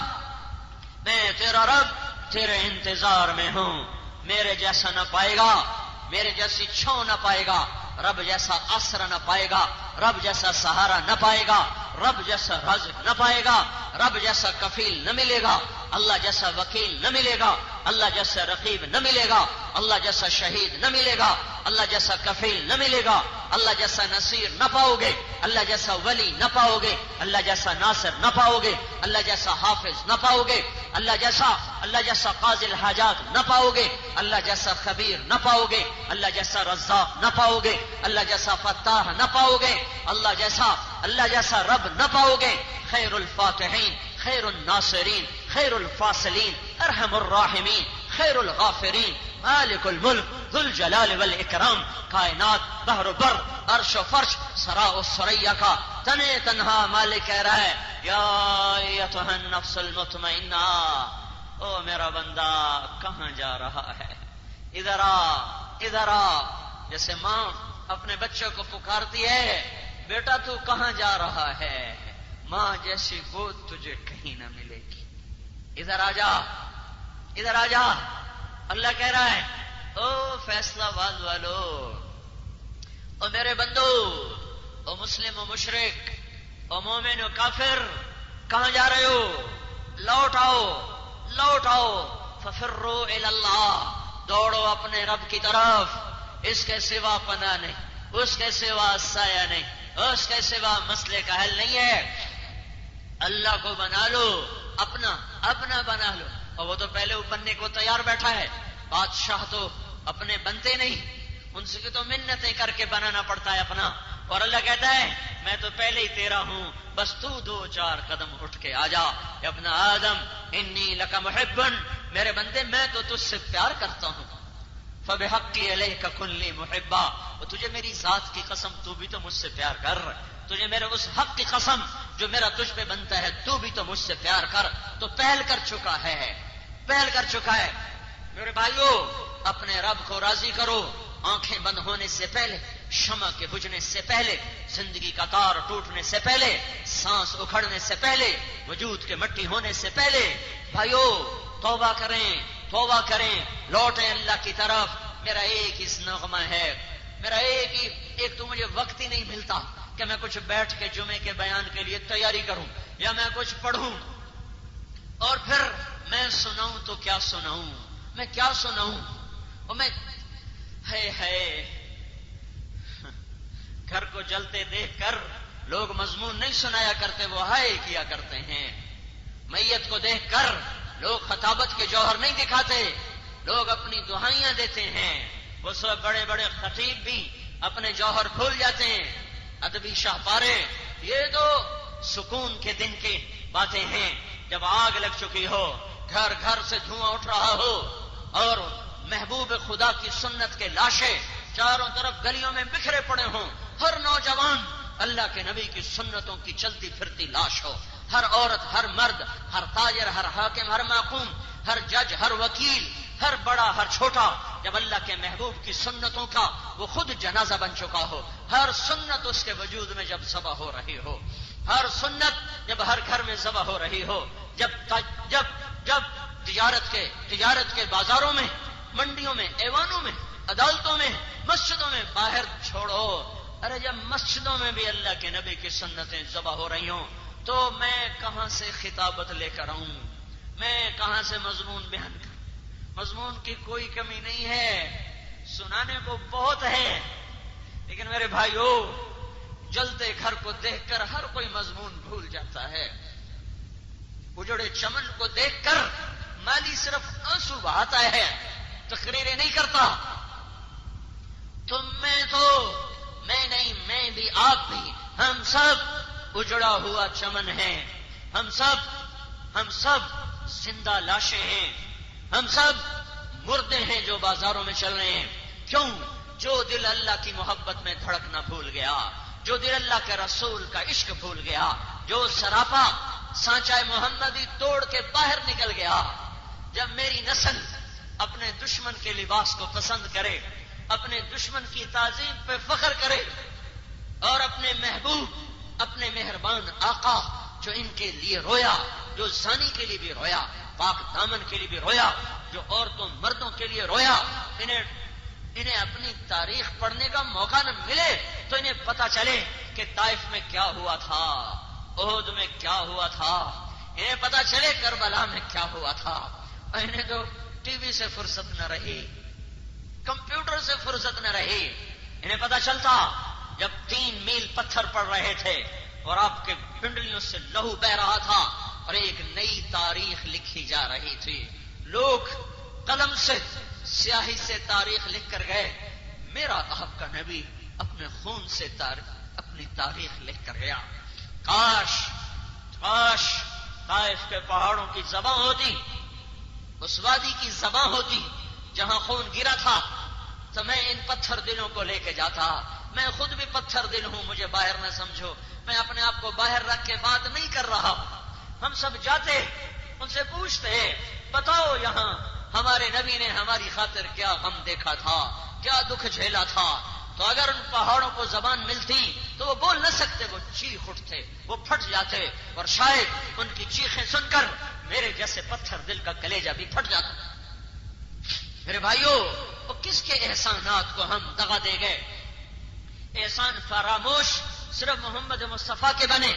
میں تیرا رب تیرے انتظار میں ہوں۔ میرے جیسا نہ پائے گا، میرے جیسی چھو نہ پائے گا، رب جیسا اثر نہ پائے گا، رب جیسا سہارا نہ پائے گا، رب جیسا رز نہ پائے گا، رب جیسا کفیل نہ ملے گا۔ اللہ جیسا وکیل نہ ملے گا اللہ جیسا رقیب نہ ملے گا اللہ جیسا شہید نہ ملے گا اللہ جیسا کفیل نہ ملے گا اللہ جیسا نصیر نہ پاؤ گے اللہ جیسا ولی نہ پاؤ گے اللہ جیسا ناصر نہ پاؤ گے اللہ جیسا حافظ نہ پاؤ گے اللہ جیسا اللہ جیسا قاضل حاجات نہ پاؤ گے اللہ جیسا خبیر نہ پاؤ گے اللہ جیسا رزاق نہ پاؤ گے اللہ جیسا فتح نہ پاؤ گے اللہ جیسا اللہ جیسا رب نہ پاؤ گے خیر الفاتحین خیر الناصرین، خیر الفاصلین، ارحم الراحمین، خیر الغافرین، مالک الملک، ذو الجلال والاکرام، کائنات بحر و بر عرش و فرش سرا و سریا کا، تنے تنہا مالک کہہ رہا ہے یا ایتها النفس المطمئنہ، او میرا بندہ، کہاں جا رہا ہے؟ ادھر آ ادھر آ۔ جیسے ماں اپنے بچوں کو پکارتی ہے، بیٹا تو کہاں جا رہا ہے؟ ماں جیسی گود تجھے کہیں نہ ملے گی۔ ادھر آ جا، ادھر آ جا۔ اللہ کہہ رہا ہے، او فیصلہ باد والو، او میرے بندو، او مسلم و مشرق او مومن و کافر، کہاں جا رہے ہو؟ لوٹ آؤ لوٹ آؤ۔ ففرو اللہ دوڑو اپنے رب کی طرف۔ اس کے سوا پناہ نہیں، اس کے سوا سایہ نہیں، اس کے سوا مسئلے کا حل نہیں ہے۔ اللہ کو بنا لو، اپنا اپنا بنا لو۔ اور وہ تو پہلے بننے کو تیار بیٹھا ہے۔ بادشاہ تو اپنے بنتے نہیں۔ ان سے تو منتیں کر کے بنانا پڑتا ہے اپنا۔ اور اللہ کہتا ہے، میں تو پہلے ہی تیرا ہوں، بس تو دو چار قدم اٹھ کے آ جا۔ اپنا آدم، انی لکا محبن۔ میرے بندے، میں تو تجھ سے پیار کرتا ہوں۔ فبحقی علیہ کا کلی محبا تجھے میری ذات کی قسم، تو بھی تو مجھ سے پیار کر۔ تجھے میرے اس حق کی قسم جو میرا تجھ پہ بنتا ہے، تو بھی تو مجھ سے پیار کر۔ تو پہل کر چکا ہے۔ پہل کر چکا ہے۔ میرے بھائیو، اپنے رب کو راضی کرو۔ آنکھیں بند ہونے سے پہلے، شمع کے بجنے سے پہلے، زندگی کا تار ٹوٹنے سے پہلے، سانس اکھڑنے سے پہلے، وجود کے مٹی ہونے سے پہلے۔ بھائیو، توبہ کریں توبہ کریں۔ لوٹیں اللہ کی طرف۔ میرا ایک ہی نغمہ ہے۔ میرا ایک ہی ایک تو مجھے وقت ہی نہیں ملتا۔ کہ میں کچھ بیٹھ کے جمعے کے بیان کے لیے تیاری کروں یا میں کچھ پڑھوں اور پھر میں سناؤں تو کیا سناؤں؟ میں کیا سناؤں؟ اور میں ہے ہے گھر کو جلتے دیکھ کر لوگ مضمون نہیں سنایا کرتے، وہ ہائے کیا کرتے ہیں؟ میت کو دیکھ کر لوگ خطابت کے جوہر نہیں دکھاتے، لوگ اپنی دہائیاں دیتے ہیں۔ وہ سب بڑے بڑے خطیب بھی اپنے جوہر بھول جاتے ہیں۔ ادبی شاہ پارے یہ تو سکون کے دن کی باتیں ہیں۔ جب آگ لگ چکی ہو، گھر گھر سے دھواں اٹھ رہا ہو اور محبوب خدا کی سنت کے لاشیں چاروں طرف گلیوں میں بکھرے پڑے ہوں، ہر نوجوان اللہ کے نبی کی سنتوں کی چلتی پھرتی لاش ہو۔ ہر عورت، ہر مرد، ہر تاجر، ہر حاکم، ہر معقوم ہر جج، ہر وکیل ہر بڑا، ہر چھوٹا، جب اللہ کے محبوب کی سنتوں کا وہ خود جنازہ بن چکا ہو، ہر سنت اس کے وجود میں جب ذبح ہو رہی ہو، ہر سنت جب ہر گھر میں ذبح ہو رہی ہو، جب جب جب تجارت کے تجارت کے بازاروں میں، منڈیوں میں، ایوانوں میں، عدالتوں میں، مسجدوں میں باہر چھوڑو، ارے جب مسجدوں میں بھی اللہ کے نبی کی سنتیں ذبح ہو رہی ہوں، تو میں کہاں سے خطابت لے کر آؤں؟ میں کہاں سے مضمون بیان کروں مضمون کی کوئی کمی نہیں ہے۔ سنانے کو بہت ہے۔ لیکن میرے بھائیو، جلتے گھر کو دیکھ کر ہر کوئی مضمون بھول جاتا ہے۔ اجڑے چمن کو دیکھ کر مالی صرف آنسو بہاتا ہے، تقریریں نہیں کرتا۔ تم میں تو میں نہیں، میں بھی آپ بھی ہم سب اجڑا ہوا چمن ہے ہم سب ہم سب زندہ لاشیں ہیں۔ ہم سب مردے ہیں جو بازاروں میں چل رہے ہیں۔ کیوں؟ جو دل اللہ کی محبت میں دھڑکنا بھول گیا، جو دل اللہ کے رسول کا عشق بھول گیا، جو سراپا سانچائے محمدی توڑ کے باہر نکل گیا۔ جب میری نسل اپنے دشمن کے لباس کو پسند کرے، اپنے دشمن کی تعظیم پہ فخر کرے، اور اپنے محبوب، اپنے مہربان آقا جو ان کے لیے رویا، جو زانی کے لیے بھی رویا پاک دامن کے لیے بھی رویا، جو عورتوں، مردوں کے لیے رویا۔ انہیں انہیں اپنی تاریخ پڑھنے کا موقع نہ ملے تو انہیں پتا چلے کہ طائف میں کیا ہوا تھا، عہد میں کیا ہوا تھا۔ انہیں پتا چلے کربلا میں کیا ہوا تھا۔ انہیں تو ٹی وی سے فرصت نہ رہی، کمپیوٹر سے فرصت نہ رہی۔ انہیں پتا چلتا جب تین میل پتھر پڑ رہے تھے اور آپ کے پنڈلیوں سے لہو بہ رہا تھا۔ اور ایک نئی تاریخ لکھی جا رہی تھی۔ لوگ قلم سے، سیاہی سے تاریخ لکھ کر گئے۔ میرا آپ کا نبی اپنے خون سے اپنی تاریخ لکھ کر گیا۔ کاش کاش طائف کے پہاڑوں کی زباں ہوتی، اس وادی کی زباں ہوتی، جہاں خون گرا تھا، تو میں ان پتھر دلوں کو لے کے جاتا۔ میں خود بھی پتھر دل ہوں، مجھے باہر نہ سمجھو۔ میں اپنے آپ کو باہر رکھ کے بات نہیں کر رہا۔ ہم سب جاتے ان سے پوچھتے بتاؤ یہاں، ہمارے نبی نے ہماری خاطر کیا غم دیکھا تھا، کیا دکھ جھیلا تھا؟ تو اگر ان پہاڑوں کو زبان ملتی، تو وہ بول نہ سکتے، وہ چیخ اٹھتے، وہ پھٹ جاتے، اور شاید ان کی چیخیں سن کر میرے جیسے پتھر دل کا کلیجا بھی پھٹ جاتا۔ میرے بھائیوں وہ کس کے احسانات کو ہم دگا دے گئے؟ احسان فراموش صرف محمد مصطفیٰ کے بنے،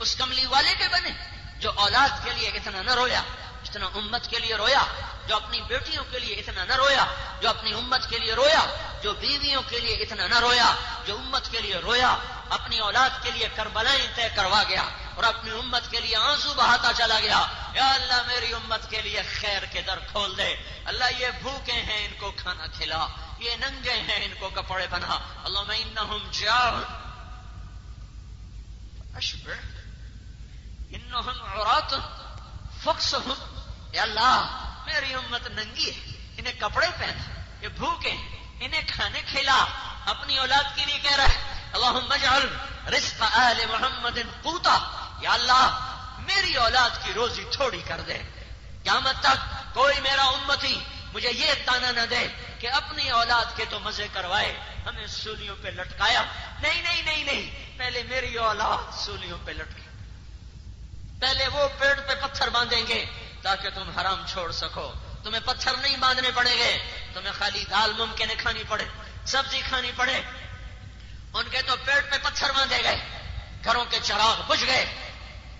اس کملی والے کے بنے۔ جو اولاد کے لیے اتنا نہ رویا، اتنا امت کے لیے رویا، جو اپنی بیٹیوں کے لیے اتنا نہ رویا، جو اپنی امت کے لیے رویا، جو بیویوں کے لیے اتنا نہ رویا، جو امت کے لیے رویا، اپنی اولاد کے لیے کربلائیں طے کروا گیا اور اپنی امت کے لیے آنسو بہاتا چلا گیا۔ یا اللہ، میری امت کے لیے خیر کے در کھول دے۔ اللہ، یہ بھوکے ہیں، ان کو کھانا کھلا۔ یہ ننگے ہیں، ان کو کپڑے بنا۔ اللہ، میں انہم عورات فخص ہوں یا اللہ، میری امت ننگی ہے، انہیں کپڑے پہنا یہ بھوکے، انہیں کھانے کھلا، اپنی اولاد کے لیے کہہ رہا ہے، اللہم اجعل رزق آل محمد قوتا۔ یا اللہ، میری اولاد کی روزی تھوڑی کر دے۔ قیامت تک کوئی میرا امتی مجھے یہ تانا نہ دے کہ اپنی اولاد کے تو مزے کروائے۔ ہمیں سولیوں پہ لٹکایا۔ نہیں نہیں نہیں نہیں۔ پہلے میری اولاد سولیوں پہ لٹکی۔ پہلے وہ پیڑ پہ پتھر باندھیں گے تاکہ تم حرام چھوڑ سکو۔ تمہیں پتھر نہیں باندھنے پڑیں گے۔ تمہیں خالی دال ممکن کھانی پڑے، سبزی کھانی پڑے۔ ان کے تو پیٹ پہ پتھر باندھے گئے۔ گھروں کے چراغ بجھ گئے۔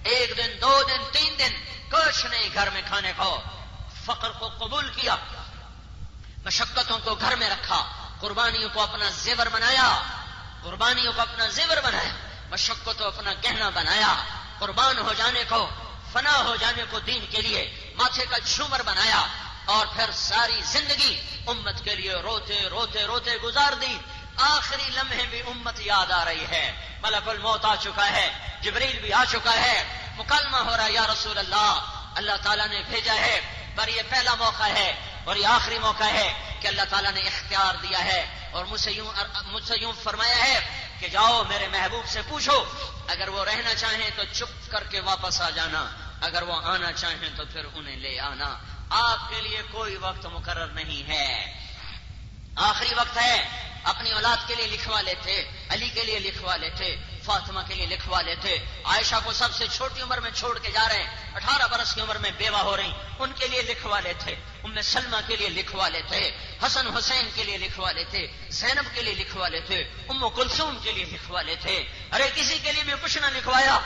ایک دن، دو دن، تین دن، کچھ نہیں گھر میں کھانے کو۔ فقر کو قبول کیا، مشقتوں کو گھر میں رکھا، قربانیوں کو اپنا زیور بنایا۔ قربانیوں کو اپنا زیور بنایا، مشقتوں کو اپنا گہنا بنایا۔ قربان ہو جانے کو، فنا ہو جانے کو دین کے لیے ماتھے کا جھومر بنایا اور پھر ساری زندگی امت کے لیے روتے روتے روتے گزار دی۔ آخری لمحے بھی امت یاد آ رہی ہے۔ ملک الموت آ چکا ہے، جبریل بھی آ چکا ہے۔ مکالمہ ہو رہا ہے، یا رسول اللہ اللہ تعالیٰ نے بھیجا ہے۔ پر یہ پہلا موقع ہے اور یہ آخری موقع ہے کہ اللہ تعالیٰ نے اختیار دیا ہے۔ اور مجھ سے یوں مجھ سے یوں فرمایا ہے کہ جاؤ میرے محبوب سے پوچھو، اگر وہ رہنا چاہیں تو چپ کر کے واپس آ جانا، اگر وہ آنا چاہیں تو پھر انہیں لے آنا۔ آپ کے لیے کوئی وقت مقرر نہیں ہے۔ آخری وقت ہے، اپنی اولاد کے لیے لکھوا لیتے، علی کے لیے لکھوا لیتے۔ فاطمہ کے لیے لکھوا لیتے۔ عائشہ کو سب سے چھوٹی عمر میں چھوڑ کے جا رہے ہیں۔ اٹھارہ برس کی عمر میں بیوہ ہو رہی ان کے لیے لکھوا لیتے۔ ام سلمہ کے لیے لکھوا لیتے۔ حسن حسین کے لیے لکھوا لیتے۔ زینب کے لیے لکھوا لیتے۔ ام کلثوم کے لیے لکھوا لیتے۔ ارے کسی کے لیے بھی کچھ نہ لکھوایا۔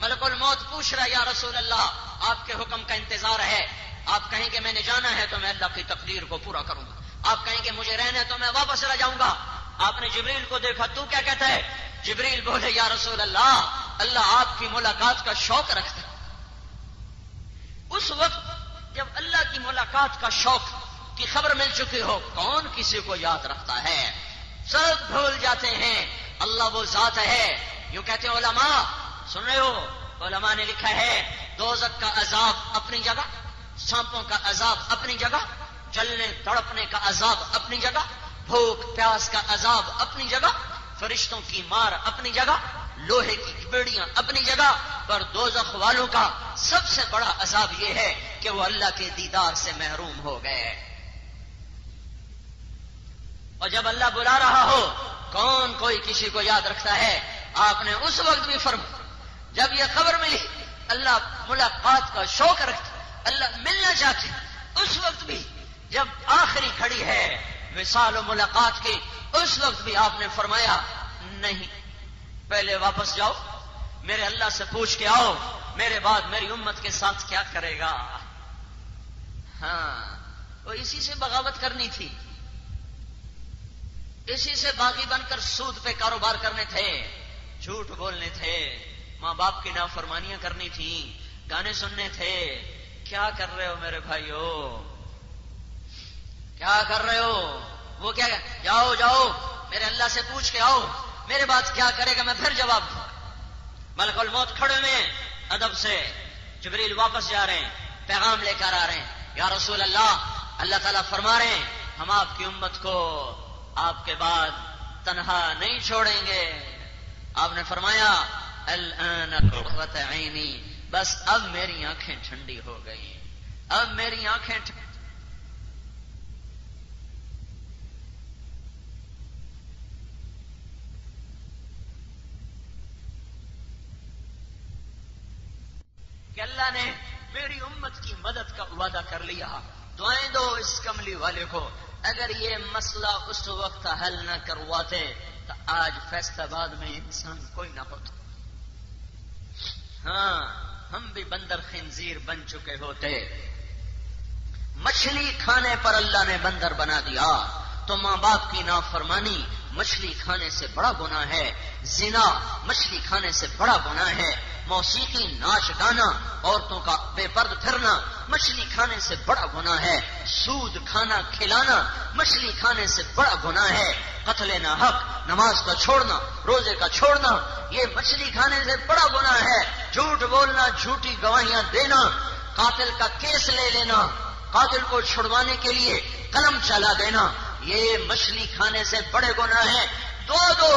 ملک الموت پوچھ رہا یا رسول اللہ، آپ کے حکم کا انتظار ہے۔ آپ کہیں کہ میں نے جانا ہے تو میں اللہ کی تقدیر کو پورا کروں گا۔ آپ کہیں کہ مجھے رہنا ہے تو میں واپس رہ جاؤں گا۔ آپ نے جبریل کو دیکھا، تو کیا کہتا ہے؟ جبریل بولے، یا رسول اللہ اللہ آپ کی ملاقات کا شوق رکھتا اس وقت جب اللہ کی ملاقات کا شوق کی خبر مل چکی ہو، کون کسی کو یاد رکھتا ہے؟ سب بھول جاتے ہیں، اللہ وہ ذات ہے۔ یوں کہتے ہیں علماء، سن رہے ہو؟ علماء نے لکھا ہے دوزک کا عذاب اپنی جگہ، سانپوں کا عذاب اپنی جگہ، جلنے تڑپنے کا عذاب اپنی جگہ، بھوک پیاس کا عذاب اپنی جگہ فرشتوں کی مار اپنی جگہ، لوہے کی بیڑیاں اپنی جگہ، پر دو والوں کا سب سے بڑا عذاب یہ ہے کہ وہ اللہ کے دیدار سے محروم ہو گئے۔ اور جب اللہ بلا رہا ہو، کون کوئی کسی کو یاد رکھتا ہے؟ آپ نے اس وقت بھی فرم جب یہ خبر ملی، اللہ ملاقات کا شوق رکھتا، اللہ ملنا چاہتے اس وقت بھی جب آخری کھڑی ہے مثال و ملاقات کی، اس وقت بھی آپ نے فرمایا، نہیں، پہلے واپس جاؤ، میرے اللہ سے پوچھ کے آؤ، میرے بعد میری امت کے ساتھ کیا کرے گا؟ ہاں وہ اسی سے بغاوت کرنی تھی۔ اسی سے باغی بن کر سود پہ کاروبار کرنے تھے، جھوٹ بولنے تھے، ماں باپ کی نافرمانیاں کرنی تھی گانے سننے تھے۔ کیا کر رہے ہو میرے بھائیو؟ کیا کر رہے ہو؟ وہ کیا جاؤ جاؤ، میرے اللہ سے پوچھ کے آؤ۔ میرے بات کیا کرے گا میں پھر جواب دوں۔ ملک الموت کھڑے میں ادب سے۔ جبریل واپس جا رہے ہیں، پیغام لے کر آ رہے ہیں۔ یا رسول اللہ اللہ تعالیٰ فرما رہے ہیں، ہم آپ کی امت کو آپ کے بعد تنہا نہیں چھوڑیں گے۔ آپ نے فرمایا عینی، بس اب میری آنکھیں ٹھنڈی ہو گئی اب میری آنکھیں کہ اللہ نے میری امت کی مدد کا لیا۔ دعائیں دو اس کملی والے کو۔ اگر یہ مسئلہ اس وقت حل نہ کرواتے، تو آج فیصلہ آباد میں انسان کوئی نہ ہوتا۔ ہاں ہم بھی بندر خنزیر بن چکے ہوتے۔ مچھلی کھانے پر اللہ نے بندر بنا دیا۔ تو ماں باپ کی نافرمانی مچھلی کھانے سے بڑا گنا ہے۔ زنا مچھلی کھانے سے بڑا گنا ہے۔ موسیقی ناچ گانا، عورتوں کا بے پرد پھرنا، مچھلی کھانے سے بڑا گنا ہے، سود کھانا کھلانا، مچھلی کھانے سے بڑا گنا ہے، قتل نہ حق، نماز کا چھوڑنا، روزے کا چھوڑنا، یہ مچھلی کھانے سے بڑا گنا ہے، جھوٹ بولنا، جھوٹی گواہیاں دینا، قاتل کا کیس لے لینا، قاتل کو چھڑوانے کے لیے قلم چلا دینا، یہ مچھلی کھانے سے بڑے گناہ ہیں۔ دعا دو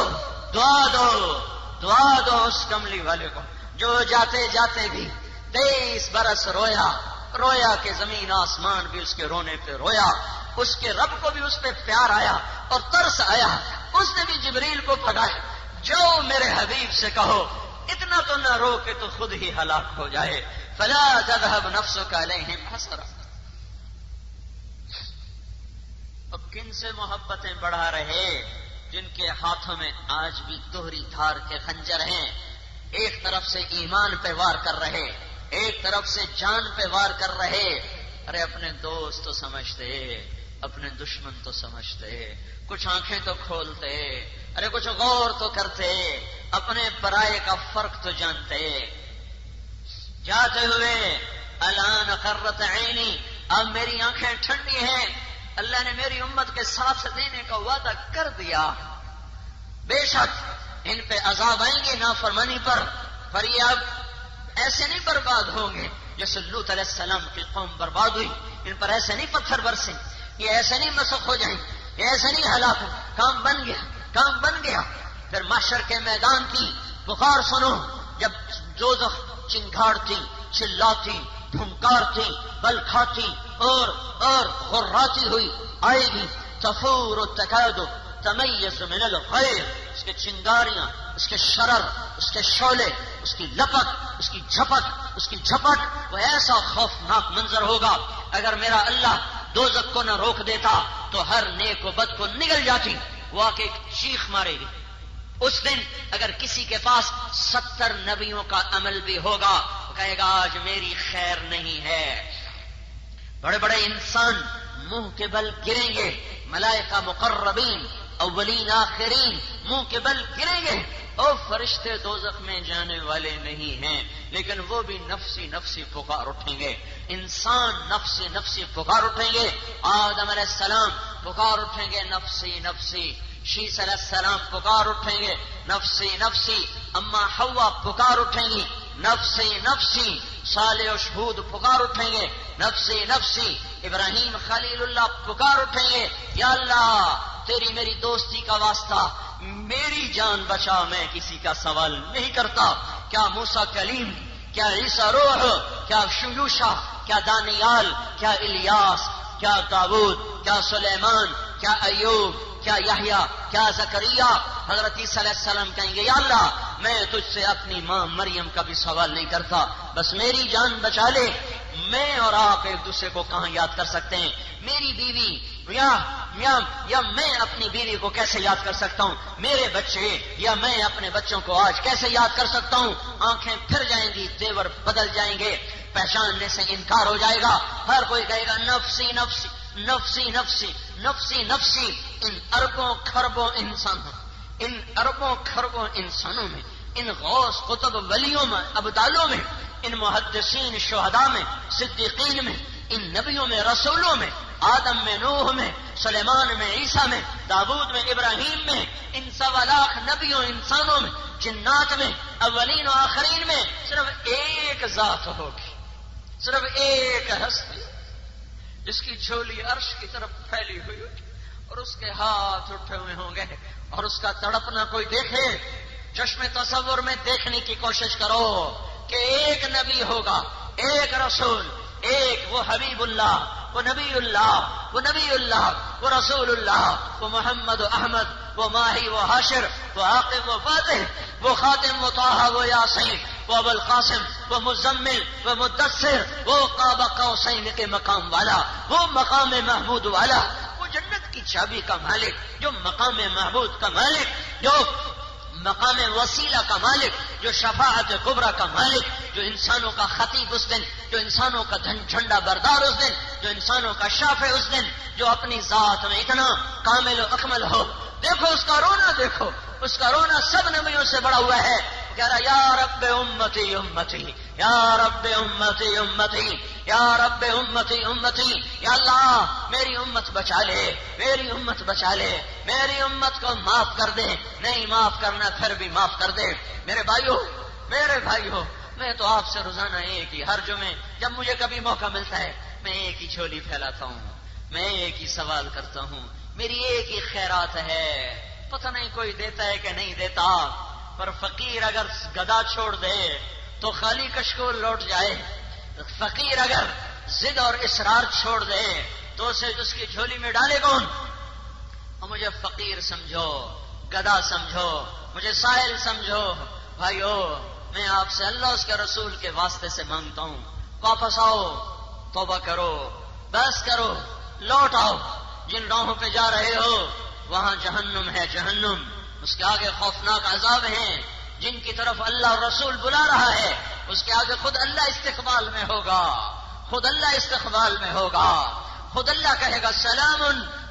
دعا دو دعا دو اس کملی والے کو۔ جو جاتے جاتے بھی تیئیس برس رویا رویا کہ زمین آسمان بھی اس کے رونے پہ رویا، اس کے رب کو بھی اس پہ پیار آیا اور ترس آیا، اس نے بھی جبریل کو پھگایا جو میرے حبیب سے کہو، اتنا تو نہ رو کہ تو خود ہی ہلاک ہو جائے۔ فلا تذهب نفسك عليهم حسرا۔ اب کن سے محبتیں بڑھا رہے؟ جن کے ہاتھوں میں آج بھی دوہری دھار کے خنجر ہیں۔ ایک طرف سے ایمان پہ وار کر رہے، ایک طرف سے جان پہ وار کر رہے۔ ارے اپنے دوست تو سمجھتے، اپنے دشمن تو سمجھتے، کچھ آنکھیں تو کھولتے، ارے کچھ غور تو کرتے، اپنے پرائے کا فرق تو جانتے۔ جاتے ہوئے، الان قرت عینی، اب میری آنکھیں ٹھنڈی ہیں۔ اللہ نے میری امت کے ساتھ دینے کا وعدہ کر دیا۔ بے شک ان پہ عذاب آئیں گے نافرمانی پر پر یہ اب ایسے نہیں برباد ہوں گے جیسے لوت علیہ السلام کی قوم برباد ہوئی۔ ان پر ایسے نہیں پتھر برسیں۔ یہ ایسے نہیں مسخ ہو جائیں۔ یہ ایسے نہیں ہلاک ہو کام بن گیا، کام بن گیا۔ پھر معاشر کے میدان کی بخار سنو۔ جب جو چنگاڑتی چلاتی پھنکارتی بل کھاتی اور اور غراتی ہوئی، آئے گی تفور و تقید تمیز من الغیر اس کے چنگاریاں، اس کے شرر، اس کے شعلے، اس کی لپک اس کی جھپک اس کی جھپٹ، وہ ایسا خوفناک منظر ہوگا، اگر میرا اللہ دو کو نہ روک دیتا تو ہر نیک و بد کو نگل جاتی وہ آ کے چیخ مارے گی۔ اس دن اگر کسی کے پاس ستر نبیوں کا عمل بھی ہوگا، وہ کہے گا، آج میری خیر نہیں ہے۔ بڑے بڑے انسان منہ کے بل گریں گے، ملائکہ مقربین اولین آخرین، منہ کے بل گریں گے۔ اور فرشتے دوزخ میں جانے والے نہیں ہیں، لیکن وہ بھی نفسی نفسی پکار اٹھیں گے۔ انسان نفسی نفسی پکار اٹھیں گے۔ آدم علیہ السلام پکار اٹھیں گے، نفسی نفسی۔ شیس علیہ السلام پکار اٹھیں گے، نفسی نفسی۔ اما ہوا پکار اٹھیں گی، نفسی نفسی۔ صالح و شہود پکار اٹھیں گے، نفسی نفسی۔ ابراہیم خلیل اللہ پکار اٹھیں گے۔ یا اللہ تیری میری دوستی کا واسطہ، میری جان بچا میں کسی کا سوال نہیں کرتا۔ کیا موسا کلیم کیا عیسا روح، کیا شیوشا، کیا دانیال، کیا الیاس، کیا داود، کیا سلیمان، کیا ایوب، کیا یحییٰ، کیا زکریہ حضرت عیسی علیہ السلام کہیں گے، یا اللہ، میں تجھ سے اپنی ماں مریم کا بھی سوال نہیں کرتا۔ بس میری جان بچا لے میں اور آپ ایک دوسرے کو کہاں یاد کر سکتے ہیں؟ میری بیوی یا یا, یا میں اپنی بیوی کو کیسے یاد کر سکتا ہوں؟ میرے بچے یا میں اپنے بچوں کو آج کیسے یاد کر سکتا ہوں؟ آنکھیں پھر جائیں گی تیور بدل جائیں گے پہچاننے سے انکار ہو جائے گا۔ ہر کوئی کہے گا نفسی نفسی نفسی نفسی نفسی نفسی۔ ان اربوں خربوں انسانوں ان اربوں خربوں انسانوں میں ان غوث قطب ولیوں میں، ابدالوں میں، ان محدثین شہداء میں، صدیقین میں، ان نبیوں میں، رسولوں میں، آدم میں، نوح میں، سلیمان میں، عیسیٰ میں، داود میں، ابراہیم میں، ان سوا لاکھ نبیوں، انسانوں میں، جنات میں، اولین و آخرین میں صرف ایک ذات ہوگی، صرف ایک ہستی، جس کی جھولی عرش کی طرف پھیلی ہوئی ہوگی اور اس کے ہاتھ اٹھے ہوئے ہوں گے اور اس کا تڑپنا کوئی دیکھے چشم تصور میں دیکھنے کی کوشش کرو کہ ایک نبی ہوگا، ایک رسول، ایک وہ حبیب اللہ، وہ نبی اللہ، وہ نبی اللہ، وہ رسول اللہ، وہ محمد و احمد، وہ ماہی، وہ حاشر، وہ عاقب و فاتح، وہ خاتم و طاہا وہ یاسین، وہ ابو القاسم، وہ مزمل، وہ مدثر، وہ کعبہ قوسین کے مقام والا، وہ مقام محمود والا، وہ جنت کی چابی کا مالک، جو مقام محمود کا مالک، جو مقام وسیلہ کا مالک، جو شفاعت قبرا کا مالک، جو انسانوں کا خطیب اس دن، جو انسانوں کا دھن جھنڈا بردار اس دن، جو انسانوں کا شاف اس دن، جو اپنی ذات میں اتنا کامل و اکمل ہو۔ دیکھو، اس کا رونا دیکھو۔ اس کا رونا سب نبیوں سے بڑا ہوا ہے۔ کہہ رہا یا رب امتی امتی۔ یا رب امتی امتی، یا رب امتی امتی، یا اللہ، میری امت بچا لے، میری امت بچا لے، میری امت کو معاف کر دے، نہیں معاف کرنا پھر بھی معاف کر دے۔ میرے بھائیو، میرے بھائی ہو میں تو آپ سے روزانہ ایک ہی، ہر جمعے جب مجھے کبھی موقع ملتا ہے، میں ایک ہی جھولی پھیلاتا ہوں، میں ایک ہی سوال کرتا ہوں۔ میری ایک ہی خیرات ہے، پتہ نہیں کوئی دیتا ہے کہ نہیں دیتا، پر فقیر اگر گدا چھوڑ دے تو خالی کشکول لوٹ جائے۔ فقیر اگر زد اور اسرار چھوڑ دے، تو اسے اس کی جھولی میں ڈالے کون؟ اور مجھے فقیر سمجھو، گدا سمجھو، مجھے ساحل سمجھو۔ بھائیو، میں آپ سے اللہ، اس کے رسول کے واسطے سے مانگتا ہوں۔ واپس آؤ، توبہ کرو بس کرو، لوٹ آؤ۔ جن راہوں پہ جا رہے ہو، وہاں جہنم ہے جہنم۔ اس کے آگے خوفناک عذاب ہیں۔ جن کی طرف اللہ اور رسول بلا رہا ہے، اس کے آگے خود اللہ استقبال میں ہوگا۔ خود اللہ استقبال میں ہوگا۔ خود اللہ کہے گا، سلام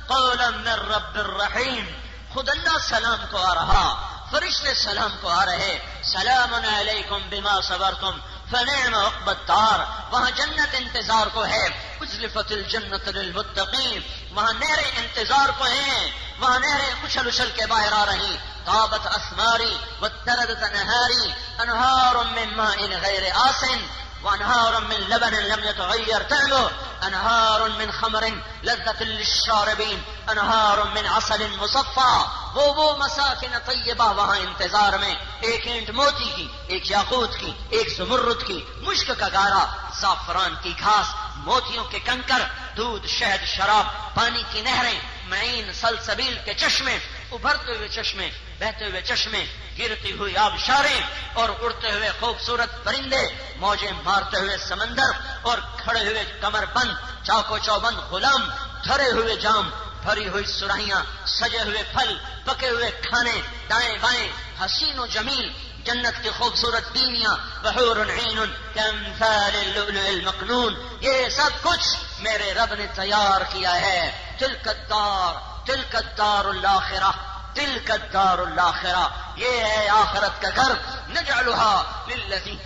قولا من رب الرحیم۔ خود اللہ سلام کو آ رہا، فرشتے سلام کو آ رہے۔ سلام علیکم بما صبرتم۔ فنعم عقب الدار. وہاں جنت انتظار کو ہے. اجلفت الجنت للمتقین. وہاں نہریں انتظار کو ہیں. وہاں نہریں اچھل اچھل کے باہر آ رہی. طابت اسماری وتردت انہاری، انہار من ماء غیر آسن. وانهار من لبن لم يتغير طعمه انهار من خمر لذة للشاربين انهار من عسل مصفى. وہ وہ مساکن طیبہ، وہاں انتظار میں، ایک اینٹ موتی کی، ایک یاقوت کی، ایک زمرد کی، مشک کا گارا، زعفران کی گھاس، موتیوں کے کنکر، دودھ، شہد، شراب، پانی کی نہریں، معین، سلسبیل کے چشمے، ابھرتے ہوئے چشمے بہتے ہوئے چشمے، گرتی ہوئی آبشاریں اور اڑتے ہوئے خوبصورت پرندے موجیں مارتے ہوئے سمندر اور کھڑے ہوئے کمر بند، چاکو چوبند غلام، دھرے ہوئے جام، بھری ہوئی سراہیاں سجے ہوئے پھل، پکے ہوئے کھانے، دائیں بائیں، حسین و جمیل، جنت کی خوبصورت بینیاں بحور عین کامثال اللؤلؤ المقنون، یہ سب کچھ میرے رب نے تیار کیا ہے۔ تلک الدار تلک الدار الاخرہ۔ تلک الدار الاخرہ، یہ ہے آخرت کا گھر نجعلها للذین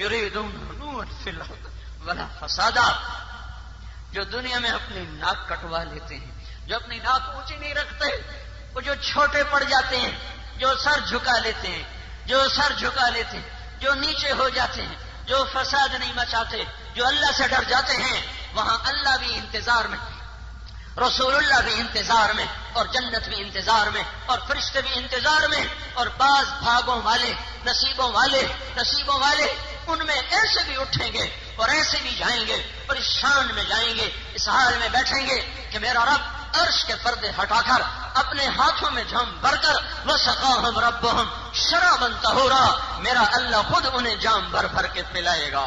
یریدون نور فی الارض، ولا فسادا۔ جو دنیا میں اپنی ناک کٹوا لیتے ہیں، جو اپنی ناک اونچی نہیں رکھتے، وہ جو چھوٹے پڑ جاتے ہیں، جو سر جھکا لیتے ہیں، جو سر جھکا لیتے ہیں، جو نیچے ہو جاتے ہیں، جو فساد نہیں مچاتے، جو اللہ سے ڈر جاتے ہیں، وہاں اللہ بھی انتظار میں۔ رسول اللہ بھی انتظار میں اور جنت بھی انتظار میں اور فرشتے بھی انتظار میں اور بعض بھاگوں والے، نصیبوں والے نصیبوں والے ان میں ایسے بھی اٹھیں گے اور ایسے بھی جائیں گے پریشان میں جائیں گے، اس حال میں بیٹھیں گے کہ میرا رب عرش کے پردے ہٹا کر اپنے ہاتھوں میں جام بھر کر وہ سکا ہم رب ہم شرا ہو رہا، میرا اللہ خود انہیں جام بھر بھر کے پلائے گا۔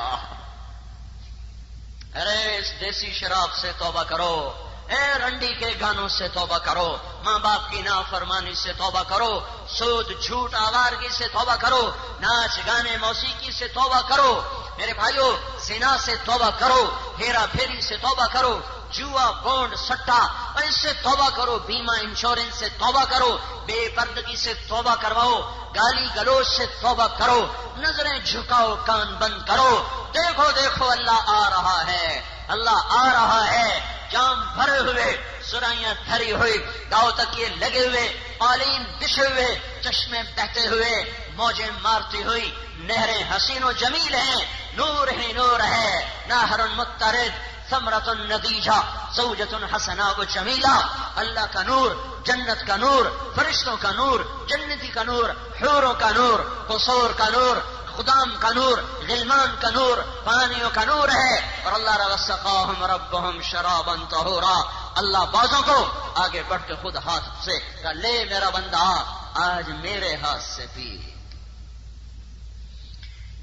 ارے، اس دیسی شراب سے توبہ کرو۔ اے رنڈی کے گانوں سے توبہ کرو ماں باپ کی نافرمانی سے توبہ کرو سود، جھوٹ، آوارگی سے توبہ کرو، ناچ، گانے، موسیقی سے توبہ کرو۔ میرے بھائیوں سینا سے توبہ کرو، ہیرا پھیری سے توبہ کرو، جوا بونڈ سٹا اور اس سے توبہ کرو، بیمہ، انشورنس سے توبہ کرو، بے پردگی سے توبہ کرواؤ، گالی گلوچ سے توبہ کرو، نظریں جھکاؤ، کان بند کرو۔ دیکھو دیکھو، اللہ آ رہا ہے۔ اللہ آ رہا ہے۔ جام بھرے ہوئے۔ سرائیاں دھری ہوئی، گاؤں تک یہ لگے ہوئے قالین بچھے ہوئے، چشمے بہتے ہوئے موجیں مارتی ہوئی، نہریں حسین و جمیل ہیں، نور ہی نور ہے نہر مترد ثمرت النتیجہ سوجت حسنا و جمیلا اللہ کا نور، جنت کا نور، فرشتوں کا نور، جنتی کا نور، حوروں کا نور قصور کا نور، خدام کا نور، غلمان کا نور، پانیوں کا نور ہے۔ اور اللہ رسقاہم ربہم شرابا طہورا۔ اللہ بازوں کو آگے بڑھ کے خود ہاتھ سے کہا، لے میرا بندہ، آج میرے ہاتھ سے پی۔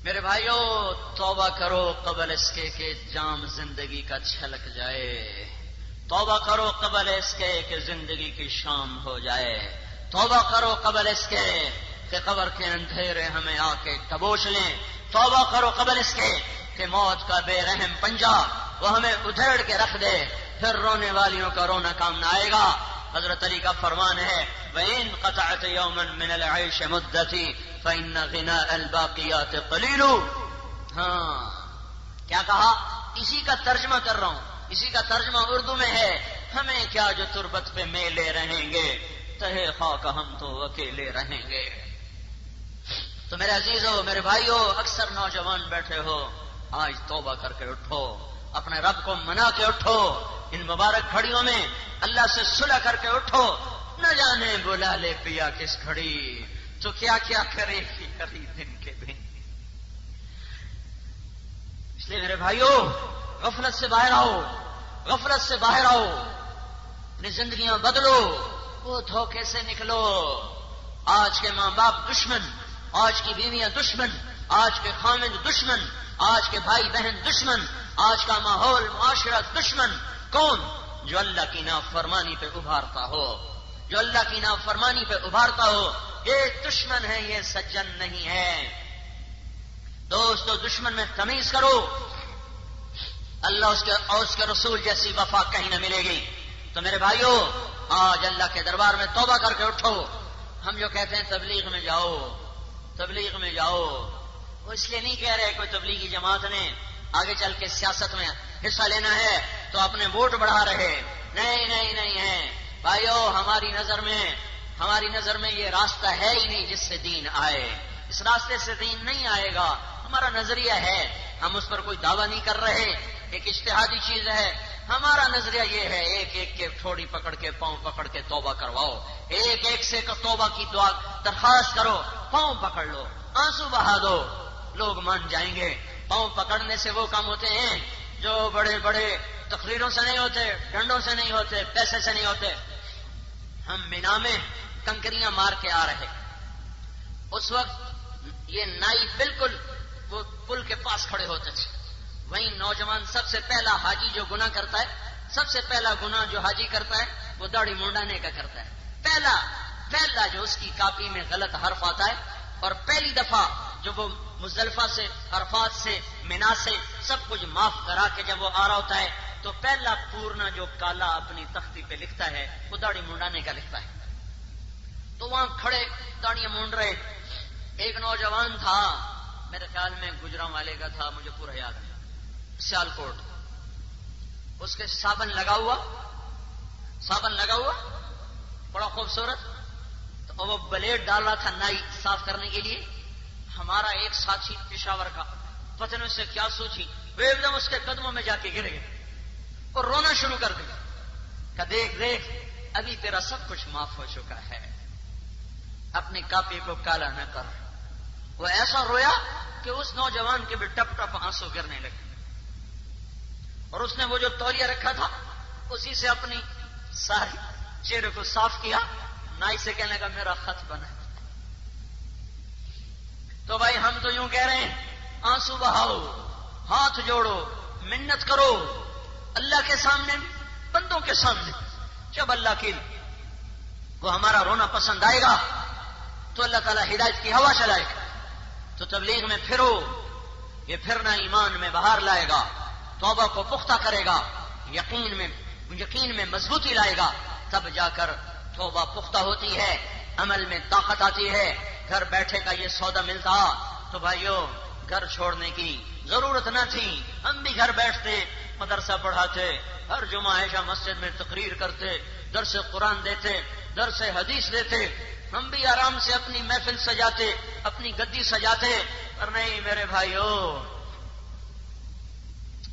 میرے بھائیوں توبہ کرو قبل اس کے کہ جام زندگی کا چھلک جائے۔ توبہ کرو قبل اس کے کہ زندگی کی شام ہو جائے۔ توبہ کرو قبل اس کے کہ قبر کے اندھیرے ہمیں آ کے دبوچ لیں۔ توبہ کرو قبل اس کے کہ موت کا بے رحم پنجا وہ ہمیں ادھیڑ کے رکھ دے، پھر رونے والیوں کا رونا کام نہ آئے گا۔ حضرت علی کا فرمان ہے، وَإِن قَطَعْتَ يَوْمًا مِنَ الْعَيْشِ مُدَّتِي فَإِنَّ غِنَاءَ الْبَاقِيَاتِ قَلِيلُ ہاں کیا کہا؟ اسی کا ترجمہ کر رہا ہوں۔ اسی کا ترجمہ اردو میں ہے۔ ہمیں کیا جو تربت پہ میلے رہیں گے؟ تہے خاک ہم تو اکیلے رہیں گے۔ تو میرے عزیزو، میرے بھائیو، اکثر نوجوان بیٹھے ہو۔ آج توبہ کر کے اٹھو، اپنے رب کو منا کے اٹھو، ان مبارک گھڑیوں میں اللہ سے صلح کر کے اٹھو۔ نہ جانے بلا لے پیا کس گھڑی، تو کیا کیا کرے گی کبھی دن کے دن۔ اس لیے میرے بھائیوں غفلت سے باہر آؤ، غفلت سے باہر آؤ۔ اپنی زندگیاں بدلو، وہ دھوکے سے نکلو۔ آج کے ماں باپ دشمن، آج کی بیویاں دشمن آج کے خامد دشمن، آج کے بھائی بہن دشمن، آج کا ماحول معاشرہ دشمن، کون؟ جو اللہ کی نافرمانی پہ ابھارتا ہو، جو اللہ کی نافرمانی پہ ابھارتا ہو، یہ دشمن ہے یہ سجن نہیں ہے دوستو، دشمن میں تمیز کرو۔ اللہ اس کے اور اس کے رسول جیسی وفا کہیں نہ ملے گی۔ تو میرے بھائیوں آج اللہ کے دربار میں توبہ کر کے اٹھو۔ ہم جو کہتے ہیں، تبلیغ میں جاؤ، تبلیغ میں جاؤ۔ وہ اس لیے نہیں کہہ رہے کوئی تبلیغی جماعت نے آگے چل کے سیاست میں حصہ لینا ہے تو اپنے ووٹ بڑھا رہے نہیں نہیں نہیں ہے۔ بھائیو، ہماری نظر میں، ہماری نظر میں یہ راستہ ہے ہی نہیں جس سے دین آئے۔ اس راستے سے دین نہیں آئے گا۔ ہمارا نظریہ ہے۔ ہم اس پر کوئی دعویٰ نہیں کر رہے۔ ایک اشتہادی چیز ہے۔ ہمارا نظریہ یہ ہے، ایک ایک کے تھوڑی پکڑ کے پاؤں پکڑ کے توبہ کرواؤ۔ ایک ایک سے توبہ کی دعا درخواست کرو، پاؤں پکڑ لو، آنسو بہا دو۔ لوگ مان جائیں گے۔ پاؤں پکڑنے سے وہ کام ہوتے ہیں جو بڑے بڑے تقریروں سے نہیں ہوتے، ڈنڈوں سے نہیں ہوتے، پیسے سے نہیں ہوتے۔ ہم مینا میں کنکریاں مار کے آ رہے۔ اس وقت یہ نائی بالکل وہ پل کے پاس کھڑے ہوتے تھے۔ وہیں نوجوان سب سے پہلا حاجی جو گنا کرتا ہے، سب سے پہلا گنا جو حاجی کرتا ہے، وہ داڑھی منڈانے کا کرتا ہے۔ پہلا پہلا جو اس کی کاپی میں غلط حرف آتا ہے اور پہلی دفعہ جو وہ مزدلفہ سے، عرفات سے، مینا سے سب کچھ معاف کرا کے جب وہ آ رہا ہوتا ہے، تو پہلا پورنا جو کالا اپنی تختی پہ لکھتا ہے، وہ داڑھی منڈانے کا لکھتا ہے۔ تو وہاں کھڑے داڑیاں مونڈ رہے۔ ایک نوجوان تھا، میرے خیال میں گجرا والے کا تھا، مجھے پورا یاد ہے۔ سیال کوٹ اس کے صابن لگا ہوا۔ صابن لگا ہوا۔ بڑا خوبصورت۔ تو وہ بلیڈ ڈال رہا تھا نائی صاف کرنے کے لیے۔ ہمارا ایک ساتھی پشاور کا۔ پتن اس سے کیا سوچی۔ وہ ایک دم اس کے قدموں میں جا کے گر گئے اور رونا شروع کر دیا۔ کہ دیکھ دیکھ، ابھی تیرا سب کچھ معاف ہو چکا ہے۔ اپنی کاپی کو کالا نہ کر۔ وہ ایسا رویا کہ اس نوجوان کے بھی ٹپ ٹپ آنسو گرنے لگے۔ اور اس نے وہ جو تولیا رکھا تھا، اسی سے اپنی ساری چہرے کو صاف کیا۔ نائی سے کہنے کا میرا خط بنا۔ تو بھائی ہم تو یوں کہہ رہے ہیں، آنسو بہاؤ، ہاتھ جوڑو، منت کرو۔ اللہ کے سامنے، بندوں کے سامنے۔ جب اللہ کی وہ ہمارا رونا پسند آئے گا، تو اللہ تعالیٰ ہدایت کی ہوا چلائے گا۔ تو تبلیغ میں پھرو، یہ پھرنا ایمان میں باہر لائے گا، توبہ کو پختہ کرے گا، یقین میں یقین میں مضبوطی لائے گا۔ تب جا کر توبہ پختہ ہوتی ہے، عمل میں طاقت آتی ہے۔ گھر بیٹھے کا یہ سودا ملتا تو بھائیو، گھر چھوڑنے کی ضرورت نہ تھی۔ ہم بھی گھر بیٹھتے، مدرسہ پڑھاتے، ہر جمعہ عائشہ مسجد میں تقریر کرتے در سے قرآن دیتے در سے حدیث دیتے۔ ہم بھی آرام سے اپنی محفل سجاتے، اپنی گدی سجاتے۔ پر نہیں میرے بھائیو،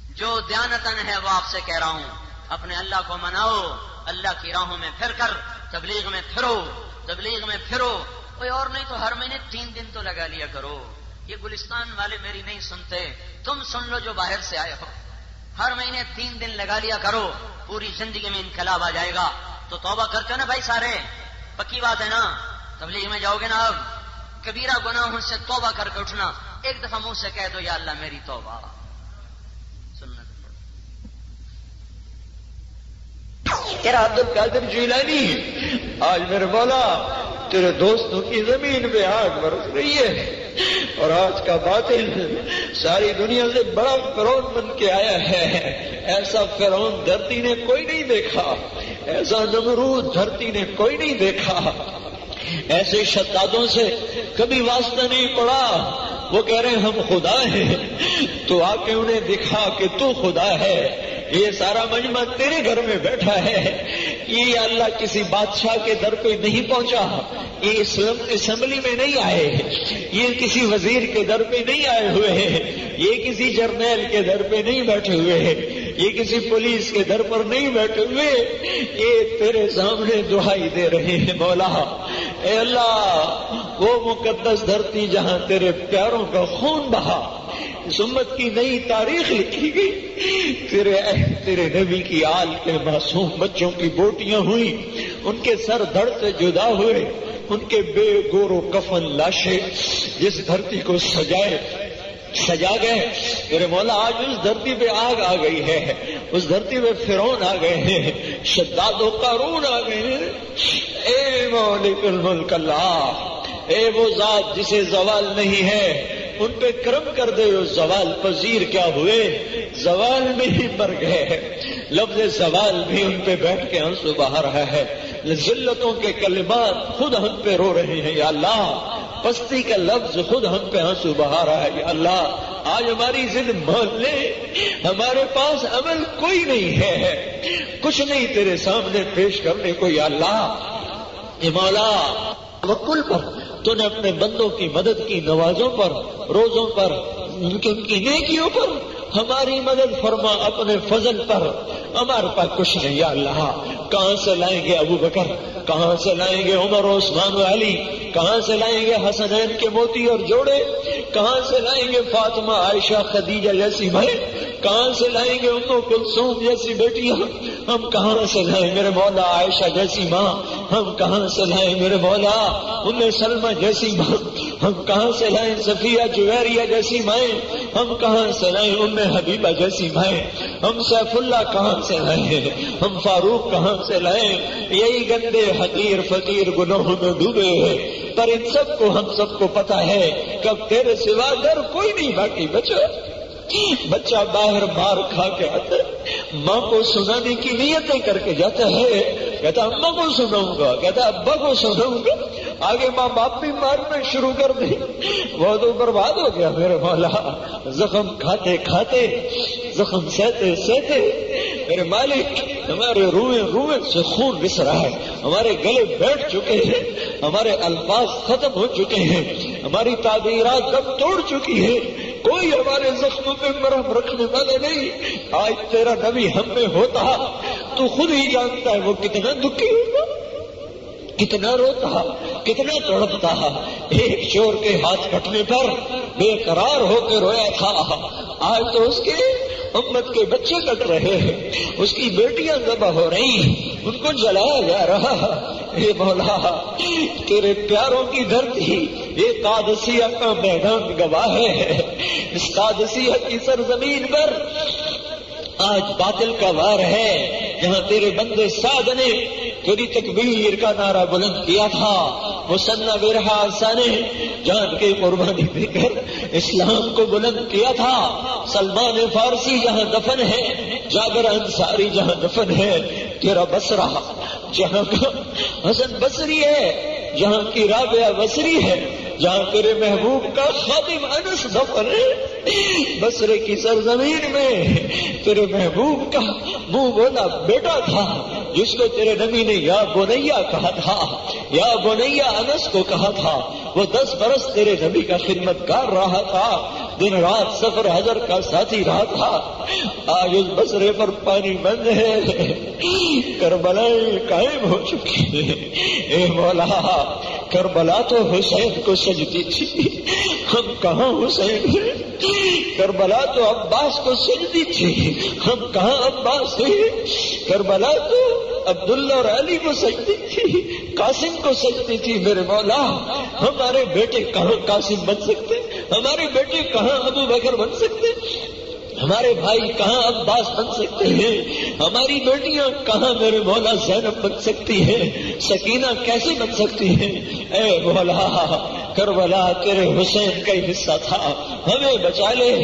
جو دیانتن ہے وہ آپ سے کہہ رہا ہوں۔ اپنے اللہ کو مناؤ، اللہ کی راہوں میں پھر کر، تبلیغ میں پھرو، تبلیغ میں پھرو۔ کوئی اور نہیں تو ہر مہینے تین دن تو لگا لیا کرو۔ یہ گلستان والے میری نہیں سنتے۔ تم سن لو جو باہر سے آئے ہو۔ ہر مہینے تین دن لگا لیا کرو۔ پوری زندگی میں انقلاب آ جائے گا۔ تو توبہ کرتے ہو نا بھائی سارے۔ پکی بات ہے نا۔ تبلیغ میں جاؤ گے نا اب۔ کبیرہ گناہوں سے توبہ کر کے اٹھنا۔ ایک دفعہ منہ سے کہہ دو، یا اللہ میری توبہ۔ تیرا عبد القادر جیلانی۔ آج میرے مولا تیرے دوستوں کی زمین پہ آگ برس رہی ہے۔ اور آج کا باطل ساری دنیا سے بڑا فرون بن کے آیا ہے۔ ایسا فرون دھرتی نے کوئی نہیں دیکھا۔ ایسا نمرود دھرتی نے کوئی نہیں دیکھا۔ ایسے شتادوں سے کبھی واسطہ نہیں پڑا۔ وہ کہہ رہے ہیں، ہم خدا ہیں۔ تو آ کے انہیں دکھا کہ تو خدا ہے۔ یہ سارا مجمع تیرے گھر میں بیٹھا ہے۔ یہ اللہ کسی بادشاہ کے در پہ نہیں پہنچا۔ یہ اسلام اسمبلی میں نہیں آئے۔ یہ کسی وزیر کے در پہ نہیں آئے ہوئے ہیں۔ یہ کسی جرنیل کے در پہ نہیں بیٹھے ہوئے ہیں۔ یہ کسی پولیس کے در پر نہیں بیٹھے ہوئے یہ تیرے سامنے دعائی دے رہے ہیں، مولا۔ اے اللہ، وہ مقدس دھرتی جہاں تیرے پیاروں کا خون بہا، اس امت کی نئی تاریخ لکھی گئی۔ تیرے تیرے نبی کی آل کے معصوم بچوں کی بوٹیاں ہوئی ان کے سر دھڑ سے جدا ہوئے، ان کے بے گور و کفن لاشے جس دھرتی کو سجائے سجا گئے۔ میرے مولا، آج اس دھرتی پہ آگ آ گئی ہے۔ اس دھرتی پہ فرون آ گئے ہیں۔ شداد و قارون آ گئے ہیں۔ اے مولک الملک اللہ، اے وہ ذات جسے زوال نہیں ہے، ان پہ کرم کر دے وہ زوال پذیر کیا ہوئے۔ زوال میں ہی مر گئے۔ لفظ زوال بھی ان پہ بیٹھ کے آنسو بہا رہا ہے۔ ذلتوں کے کلمات خود ہم پہ رو رہے ہیں، یا اللہ۔ پستی کا لفظ خود ہم پہ ہنسو بہا رہا ہے اللہ، آج ہماری ضد مان لے۔ ہمارے پاس عمل کوئی نہیں ہے۔ کچھ نہیں تیرے سامنے پیش کرنے کو، یا اللہ۔ مولا وکل پر۔ تو نے اپنے بندوں کی مدد کی، نوازوں پر، روزوں پر ان کی نیکیوں پر۔ ہماری مدد فرما اپنے فضل پر۔ ہمارے پاس کچھ نہیں یا اللہ۔ کہاں سے لائیں گے ابو بکر؟ کہاں سے لائیں گے عمر عثمان و علی؟ کہاں سے لائیں گے حسنین کے موتی اور جوڑے؟ کہاں سے لائیں گے فاطمہ، عائشہ، خدیجہ جیسی بھائی کہاں سے لائیں گے ان کو کلسوم جیسی بیٹیاں؟ ہم کہاں سے لائیں میرے مولا عائشہ جیسی ماں۔ ہم کہاں سے لائیں میرے مولا؟ ان سلمہ جیسی ماں، ہم کہاں سے لائیں؟ صفیہ جویریہ جیسی مائیں، ہم کہاں سے لائیں؟ ام حبیبہ جیسی مائیں۔ ہم سیف اللہ کہاں سے لائیں؟ ہم فاروق کہاں سے لائیں؟ یہی گندے، حقیر، فقیر گناہوں میں ڈوبے ہیں۔ پر ان سب کو ہم سب کو پتا ہے کب تیرے سوا گھر کوئی نہیں باقی بچو۔ بچہ باہر مار کھا کے آتا ہے، ماں کو سنانے کی نیتیں کر کے جاتا ہے۔ کہتا، اماں کو سناؤں گا۔ کہتا، ابا کو سناؤں گا۔ آگے ماں باپ بھی مارنا شروع کر دے وہ تو برباد ہو گیا۔ میرے مولا، زخم کھاتے کھاتے، زخم سہتے سہتے۔ میرے مالک، ہمارے روئے روئے سے خون بس رہا ہے۔ ہمارے گلے بیٹھ چکے ہیں۔ ہمارے الفاظ ختم ہو چکے ہیں۔ ہماری تعبیرات کب توڑ چکی ہے کوئی ہمارے زخموں پہ مرم رکھنے والے نہیں۔ آج تیرا نبی ہم میں ہوتا، تو خود ہی جانتا ہے وہ کتنا دکھی ہوگا۔ کتنا روتا، کتنا تڑپتا، ایک چور کے ہاتھ کٹنے پر بے قرار ہو کے رویا تھا۔ آج تو اس کے امت کے بچے کٹ رہے ہیں، اس کی بیٹیاں ذبح ہو رہی ان کو جلایا جا رہا۔ اے مولا، تیرے پیاروں کی دھرتی، یہ قادسیہ کا میدان گواہ ہے۔ اس قادسیہ کی سرزمین پر آج باطل کا وار ہے، جہاں تیرے بندے ساد نے تیری تکبیر کا نعرہ بلند کیا تھا۔ مسنا برہا نے جان کے قربانی دے کر اسلام کو بلند کیا تھا۔ سلمان فارسی جہاں دفن ہے جاگر انصاری جہاں دفن ہے۔ تیرا بسرا جہاں کا حسن بصری ہے، جہاں کی رابعہ بصری ہے۔ جہاں تیرے محبوب کا خادم انس دفن ہے بسرے کی سرزمین میں تیرے محبوب کا منہ بولا بیٹا تھا، جس کو تیرے نبی نے یا بنیا کہا تھا، یا بنیا انس کو کہا تھا، وہ دس برس تیرے نبی کا خدمت کر رہا تھا۔ دن رات سفر حضر کا ساتھی رہا تھا۔ آج اس بسرے پر پانی بند ہے کربلا قائم ہو چکی ہے اے مولا، کربلا تو حسین کو سجتی تھی۔ ہم کہاں حسین ہیں؟ کربلا تو عباس کو سجتی تھی۔ ہم کہاں عباس ہیں؟ کربلا تو عبداللہ اور علی کو سجتی تھی۔ قاسم کو سجتی تھی۔ میرے مولا، ہمارے بیٹے کہاں قاسم بن سکتے؟ ہمارے بیٹے کہاں ابو بکر بن سکتے ہمارے بھائی کہاں عباس بن سکتے ہیں؟ ہماری بیٹیاں کہاں میرے مولا زینب بن سکتی ہیں؟ سکینہ کیسے بن سکتی ہیں؟ اے مولا، کربلا تیرے حسین کا ہی حصہ تھا، ہمیں بچا لے۔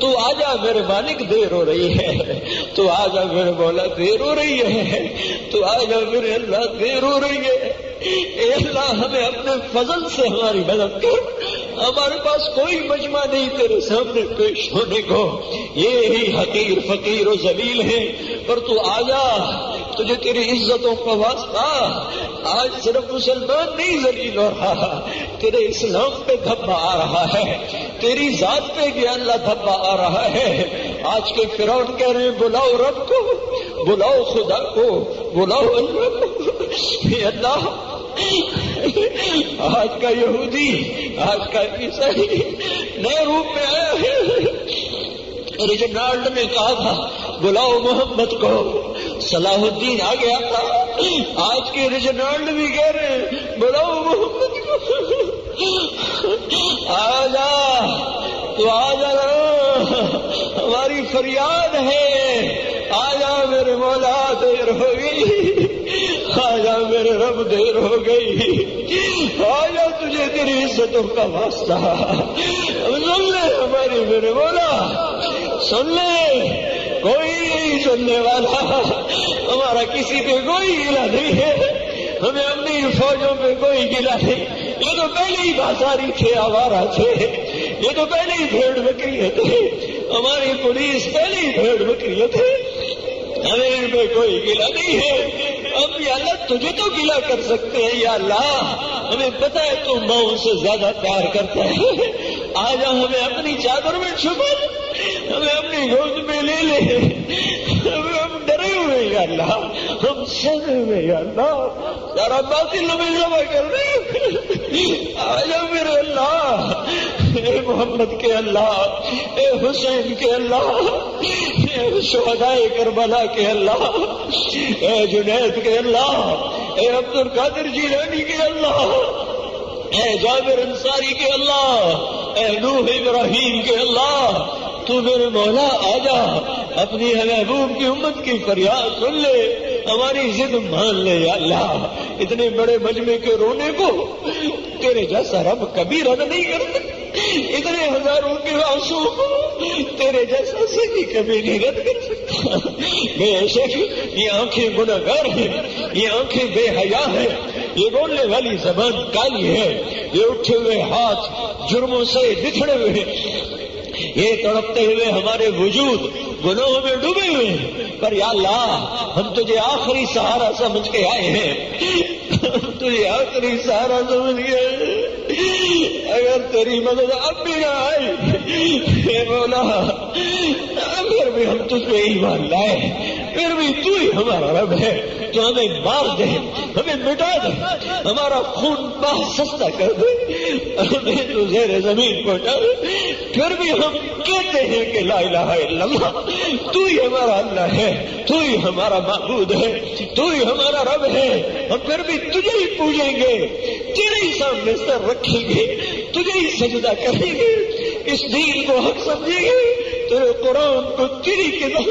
تو آجا میرے مالک دیر ہو رہی ہے۔ تو آجا میرے مولا دیر ہو رہی ہے۔ تو آجا میرے اللہ دیر ہو رہی ہے۔ اے اللہ ہمیں اپنے فضل سے ہماری مدد کر ہمارے پاس کوئی مجمع نہیں، تیرے سامنے پیش ہونے کو۔ یہ ہی حقیر فقیر و زلیل ہے پر تو آجا تجھے تیری عزتوں کا واسطہ۔ آج صرف مسلمان نہیں، ذلیل ہو رہا تیرے اسلام پہ دھبا آ رہا ہے۔ تیری ذات پہ بھی اللہ دھبا آ رہا ہے۔ آج کے فرون کہہ رہے ہیں، بلاؤ رب کو، بلاؤ خدا کو، بلاؤ اللہ کو۔ اللہ آج کا یہودی، آج کا عیسائی نئے روپ میں آیا ہے۔ ریجنالڈ نے کہا تھا، بلاؤ محمد کو۔ صلاح الدین آ گیا تھا آج کے ریجنالڈ بھی کہہ رہے ہیں، بلاؤ محمد کو۔ آ جا تو آ جا ہماری فریاد ہے۔ آ جا میرے مولا دیر ہوگی آجا میرے رب دیر ہو گئی۔ آجا تجھے تیری عزتوں کا واسطہ۔ سن لے ہماری میرے بولا سن لے۔ کوئی نہیں سننے والا ہمارا کسی پہ کوئی گلا نہیں ہے۔ ہمیں اپنی فوجوں پہ کوئی گلا نہیں۔ یہ تو پہلے ہی بازاری تھے آوارہ تھے۔ یہ تو پہلے ہی بھیڑ بکری تھے۔ ہماری پولیس پہلے ہی بھیڑ بکری تھے۔ ہمیں ان پہ کوئی گلا نہیں ہے۔ اب یا اللہ، تجھے تو گلا کر سکتے ہیں یا اللہ۔ ہمیں پتا ہے تو ماؤں سے زیادہ پیار کرتا ہے۔ آج ہمیں اپنی چادر میں چھپا ہمیں اپنی گود میں لے لے۔ ہمیں ہم ڈرے ہوئے یا اللہ۔ ہم سجے ہوئے یا اللہ۔ سارا باطل ہمیں جمع کر رہے آج میرے اللہ۔ اے محمد کے اللہ، اے حسین کے اللہ، اے شہدائے کربلا کے اللہ، اے جنید کے اللہ، اے عبد القادر جیلانی کے اللہ، اے جابر انصاری کے اللہ، اے نوح ابراہیم کے اللہ، تو میرے مولا آ جا، اپنی محبوب کی امت کی فریاد سن لے، ہماری ضد مان لے یا اللہ، اتنے بڑے مجمے کے رونے کو تیرے جیسا رب کبھی رد نہیں کرتا۔ اتنے ہزاروں کے آنسو تیرے جیسا سے کبھی نہیں رد کر سکتا۔ بے شک، یہ آنکھیں گناگار ہیں۔ یہ آنکھیں بے حیا ہیں۔ یہ بولنے والی زبان کالی ہے۔ یہ اٹھے ہوئے ہاتھ جرموں سے بچھڑے ہوئے یہ تڑپتے ہوئے ہمارے وجود گناہوں میں ڈوبے ہوئے ہیں۔ پر یا اللہ، ہم تجھے آخری سہارا سمجھ کے آئے ہیں۔ تجھے آخری سہارا سمجھ گئے اگر تیری مدد اب بھی نہ آئی بولا اگر بھی ہم تجھ پہ ایمان لائے پھر بھی تو ہی ہمارا رب ہے تو ہمیں مار دے، ہمیں مٹا دے، ہمارا خون باہ سستا کر دے ہمیں تو زیر زمین کو ڈر پھر بھی ہم کہتے ہیں کہ لا الہ الا اللہ، تو ہی ہمارا اللہ ہے، تو ہی ہمارا معبود ہے، تو ہی ہمارا رب ہے۔ ہم پھر بھی تجھے ہی پوجیں گے، تیرے ہی سامنے سر رکھیں گے، تجھے ہی سجدہ کریں گے۔ اس دین کو حق سمجھیں گے تیرے قرآن کو تیری کتاب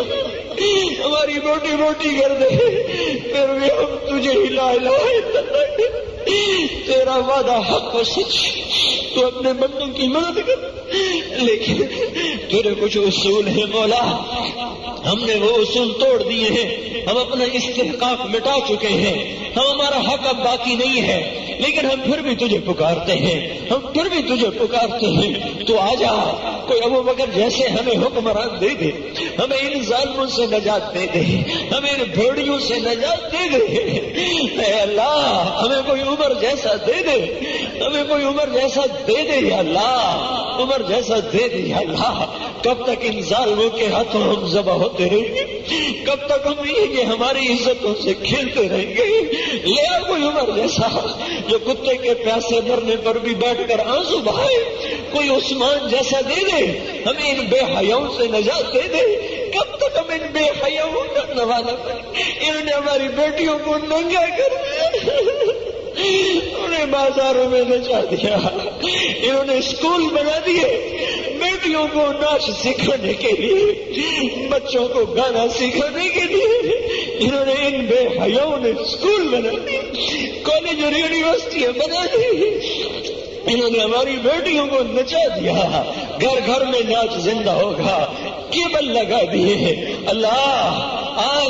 ہماری روٹی روٹی کر دے پھر بھی ہم تجھے ہی لا تیرا وعدہ حق و سچ۔ تو اپنے بندوں کی مدد کر۔ لیکن تیرے کچھ اصول ہیں مولا۔ ہم نے وہ اصول توڑ دیے ہیں۔ ہم اپنا استحقاق مٹا چکے ہیں۔ ہم ہمارا حق اب باقی نہیں ہے۔ لیکن ہم پھر بھی تجھے پکارتے ہیں، ہم پھر بھی تجھے پکارتے ہیں۔ تو آ جا، کوئی ابو بکر جیسے ہمیں حکمران دے دے، ہمیں ان ظالموں سے نجات دے دے، ہمیں ان بھیڑیوں سے نجات دے دے۔ اے اللہ، ہمیں کوئی عمر جیسا دے دے، ہمیں کوئی عمر جیسا دے دے یا اللہ۔ عمر جیسا دے دے یا اللہ، کب تک ان ظالموں کے ہاتھوں ہم ذبح ہوتے رہیں گے؟ کب تک ہم یہ کہ ہماری عزتوں سے کھیلتے رہیں گے؟ لے کوئی عمر جیسا، جو کتے کے پیاسے مرنے پر بھی بیٹھ کر آنسو بہائے، کوئی عثمان جیسا دے دے، ہمیں ان بے حیاؤں سے نجات دے دے۔ کب تک ہم ان بے حیاؤں کا نوالا کریں؟ انہوں نے ہماری بیٹیوں کو ننگا کر۔ دیا انہیں بازاروں میں نچا دیا۔ انہوں نے اسکول بنا دیے۔ بیٹیوں کو ناچ سکھانے کے لیے، بچوں کو گانا سکھانے کے لیے۔ انہوں نے ان بے حیاؤں نے اسکول بنا دی، کالج اور یونیورسٹیاں بنا دی۔ انہوں نے ہماری بیٹیوں کو نچا دیا۔ گھر گھر میں ناچ زندہ ہوگا۔ کیبل لگا دیے۔ اللہ آ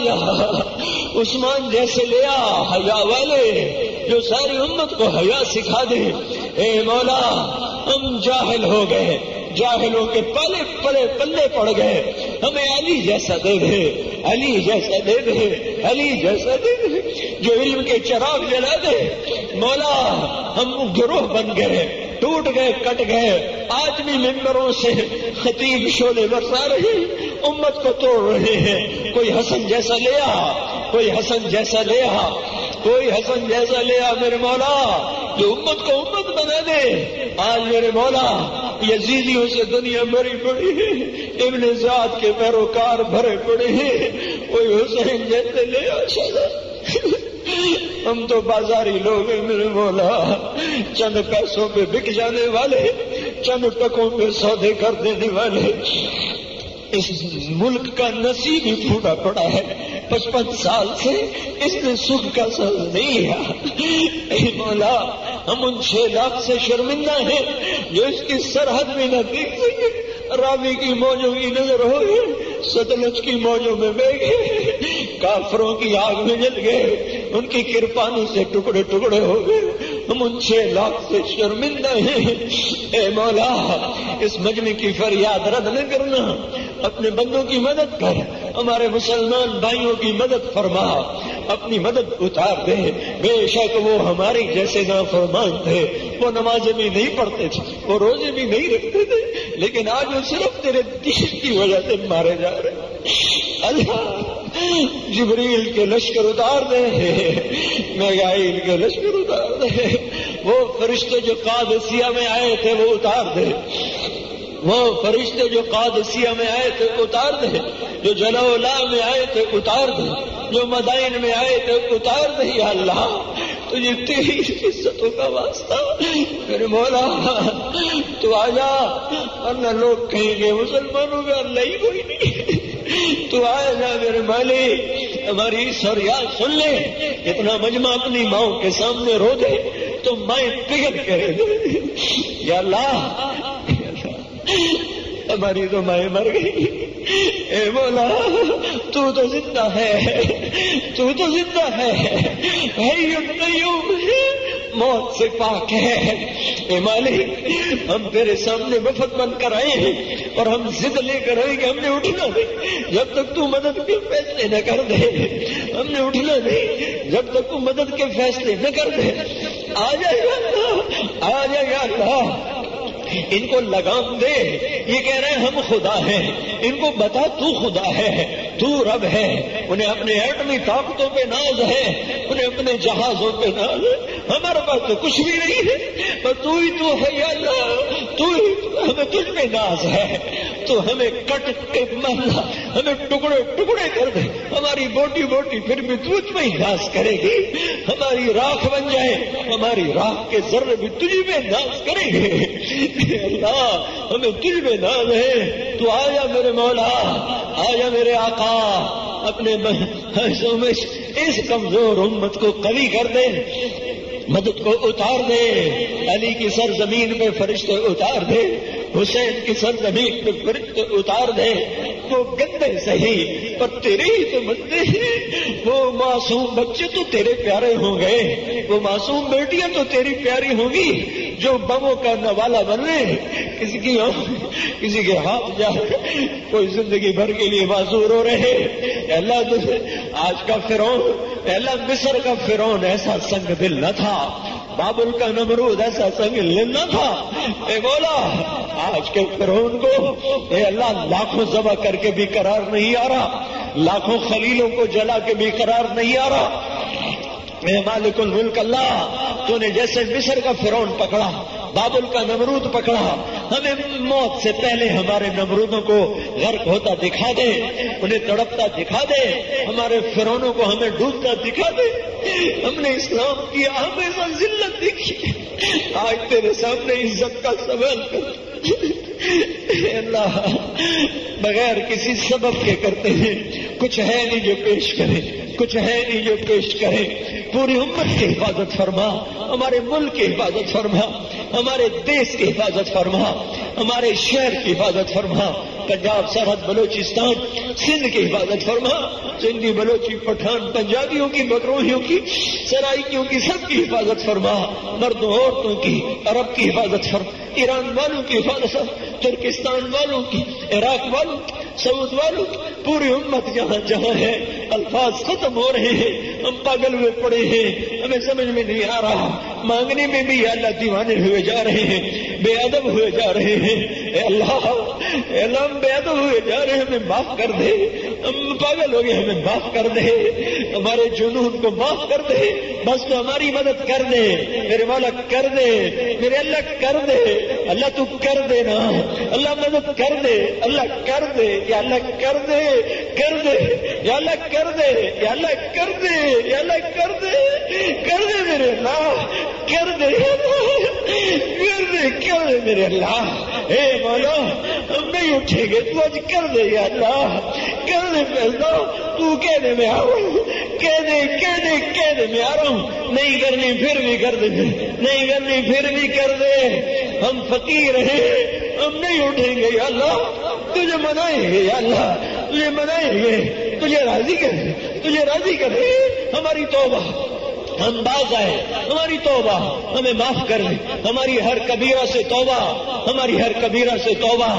عثمان جیسے لیا حیا والے۔ جو ساری امت کو حیا سکھا دے۔ اے مولا، ہم جاہل ہو گئے۔ جاہلوں کے پلے پلے پلے پڑ گئے۔ ہمیں علی جیسا دے دے۔ علی جیسا دے دے۔ علی جیسا دے دے۔ جو علم کے چراغ جلا دے۔ مولا، ہم گروہ بن گئے۔ ٹوٹ گئے، کٹ گئے۔ آج بھی ممبروں سے خطیب شولے برسا رہے امت کو توڑ رہے ہیں۔ کوئی حسن جیسا لیا کوئی حسن جیسا لیا کوئی حسن جیسا لیا میرے مولا، جو امت کو امت بنا دے۔ آج میرے مولا یزیدیوں سے دنیا بھری پڑی ہے۔ ابن ذات کے پیروکار بھرے پڑے ہیں۔ کوئی حسین جیسے لیا ہم تو بازاری لوگ ہیں میرے مولا۔ چند پیسوں پہ بک جانے والے، چند ٹکوں پہ سودے کر دینے والے۔ اس ملک کا نصیب ہی پھوٹا پڑا ہے۔ پچپن سال سے اس نے سکھ کا سر نہیں لیا مولا، ہم ان چھ لاکھ سے شرمندہ ہیں جو اس کی سرحد میں نہ دیکھ سکے۔ راوی کی موجوں کی نظر ہو گئی ستلج کی موجوں میں بہ گئے۔ کافروں کی آگ میں جل گئے۔ ان کی کرپانوں سے ٹکڑے ٹکڑے ہو گئے۔ ہم ان چھ لاکھ سے شرمندہ ہیں۔ اے مولا، اس مجمع کی فریاد رد نہ کرنا۔ اپنے بندوں کی مدد کر۔ ہمارے مسلمان بھائیوں کی مدد فرما، اپنی مدد اتار دے۔ بے شک وہ ہماری جیسے نا فرمان تھے۔ وہ نمازیں بھی نہیں پڑھتے تھے، وہ روزے بھی نہیں رکھتے تھے۔ لیکن آج وہ صرف تیرے دین کی وجہ سے مارے جا رہے اللہ، جبریل کے لشکر اتار دے۔ میگائل کے لشکر اتار دے۔ وہ فرشتے جو قادسیہ میں آئے تھے، وہ اتار دے۔ وہ فرشتے جو قادسیہ میں آئے تھے اتار دے جو جلولا میں آئے تھے اتار دے جو مدائن میں آئے تھے اتار دے یا اللہ، تجھے تیری عزتوں کا واسطہ۔ میرے مولا، تو آ جا ورنہ لوگ کہیں گے، مسلمانوں کا اللہ ہی کوئی نہیں تو آ جا میرے مالی ہماری سوریات سن لے، اتنا مجمع اپنی ماؤں کے سامنے رو دے، تو مائیں پگل کرے یا اللہ ہماری تو مائیں مر گئی۔ اے مولا، تو تو زندہ ہے۔ تو تو زندہ ہے۔ موت سے پاک ہے۔ اے مالک، ہم تیرے سامنے وفد بن کر آئے ہیں اور ہم ضد لے کر آئے کہ ہم نے اٹھنا نہیں۔ جب تک تو مدد کے فیصلے نہ کر دے۔ ہم نے اٹھنا نہیں۔ جب تک تو مدد کے فیصلے نہ کر دے۔ آ جائے گا۔ آ جائے گا اللہ۔ ان کو لگام دے۔ یہ کہہ رہے ہیں، ہم خدا ہیں۔ ان کو بتا، تو خدا ہے، تو رب ہے۔ انہیں اپنے ایٹمی طاقتوں پہ ناز ہے، انہیں اپنے جہازوں پہ ناز ہے۔ ہمارے پاس تو کچھ بھی نہیں ہے، پر تو ہی تو ہے یا اللہ۔ تو ہی ہمیں تجھ پہ ناز ہے۔ تو ہمیں کٹ کے مرنا، ہمیں ٹکڑے ٹکڑے کر دے۔ ہماری بوٹی بوٹی پھر بھی تجھ میں ہی ناز کرے گی۔ ہماری راکھ بن جائے، ہماری راکھ کے ذرے بھی تجھ میں ناز کریں گے۔ اللہ، ہمیں تجھ میں نام ہے۔ تو آیا میرے مولا، آیا میرے آقا، اپنے میں اس کمزور امت کو قوی کر دے، مدد کو اتار دے، علی کی سر زمین پہ فرشتے اتار دے۔ حسین کی سر زمین پہ فرشتے اتار دے وہ گندے صحیح پر تیرے ہی تو بندے ہیں۔ وہ معصوم بچے تو تیرے پیارے ہوں گے۔ وہ معصوم بیٹیاں تو تیری پیاری ہوں گی۔ جو بموں کا نوالا بن رہے کسی کی کسی کے ہاتھ جا، کوئی زندگی بھر کے لیے معذور ہو رہے اللہ آج کا فرون اللہ، مصر کا فرون ایسا سنگ دل نہ تھا۔ بابل کا نمرود ایسا سنگ لینا تھا۔ اے بولا آج کے فرون کو اے اللہ، لاکھوں ذبح کر کے بھی قرار نہیں آ رہا۔ لاکھوں خلیلوں کو جلا کے بھی قرار نہیں آ رہا۔ اے مالک الملک اللہ، تو نے جیسے مصر کا فرون پکڑا، بابل کا نمرود پکڑا۔ ہمیں موت سے پہلے ہمارے نمرودوں کو غرق ہوتا دکھا دے، انہیں تڑپتا دکھا دے، ہمارے فرونوں کو ہمیں ڈوبتا دکھا دے۔ ہم نے اسلام کی ہمیشہ ذلت دیکھی۔ آج تیرے سامنے عزت کا سوال کر۔ اللہ، بغیر کسی سبب کے کرتے ہیں۔ کچھ ہے نہیں جو پیش کرے، کچھ ہے نہیں جو پیش کرے۔ پوری امت کی حفاظت فرما، ہمارے ملک کی حفاظت فرما، ہمارے دیش کی حفاظت فرما۔ ہمارے شہر کی حفاظت فرما۔ پنجاب سرحد بلوچستان، سندھ کی حفاظت فرما، سندھی، بلوچی، پٹھان، پنجابیوں کی بکروہیوں کی سرائیوں کی، سب کی حفاظت فرما، مردوں، عورتوں کی، عرب کی حفاظت فرما، ایران والوں کی حفاظت ترکستان والوں کی، عراق والوں سعود والوں کی، پوری امت جہاں جہاں ہے، الفاظ ختم ہو رہے ہیں، ہم پاگل ہوئے پڑے ہیں، ہمیں سمجھ میں نہیں آ رہا، مانگنے میں بھی اللہ دیوانے ہوئے جا رہے ہیں، بے ادب ہوئے جا رہے ہیں، اے اللہ اے اللہ ہم بے ادب ہوئے جا رہے ہیں ہمیں معاف کر دے ہم پاگل ہو گئے ہمیں معاف کر دے ہمارے جنون کو معاف کر دے بس تو ہماری مدد کر دے میرے مولا کر دے میرے اللہ کر دے اللہ تو کر دے نا اللہ مدد کر دے اللہ کر دے یا اللہ کر دے کر دے یا اللہ کر دے یا اللہ کر دے یا اللہ کر دے کر دے میرے اللہ کر دے کر دے کر دے میرے اللہ اے مولا ہم نہیں اٹھیں گے، تو آج کر دے یا اللہ کر دے پیسہ تو کہنے میں آ رہا ہوں کہہ دے کہہ دے کہہ دے میں آ رہا ہوں، نہیں کرنی پھر بھی کر دے، نہیں کرنی پھر بھی کر دے۔ ہم فقیر ہیں، ہم نہیں اٹھیں گے یا اللہ، تجھے منائیں گے یا اللہ، تجھے منائیں گے، تجھے راضی کرے تجھے راضی کرے ہماری توبہ۔ ہم باز آئے۔ ہماری توبہ، ہمیں معاف کر دے ہماری ہر کبیرہ سے توبہ، ہماری ہر کبیرہ سے توبہ،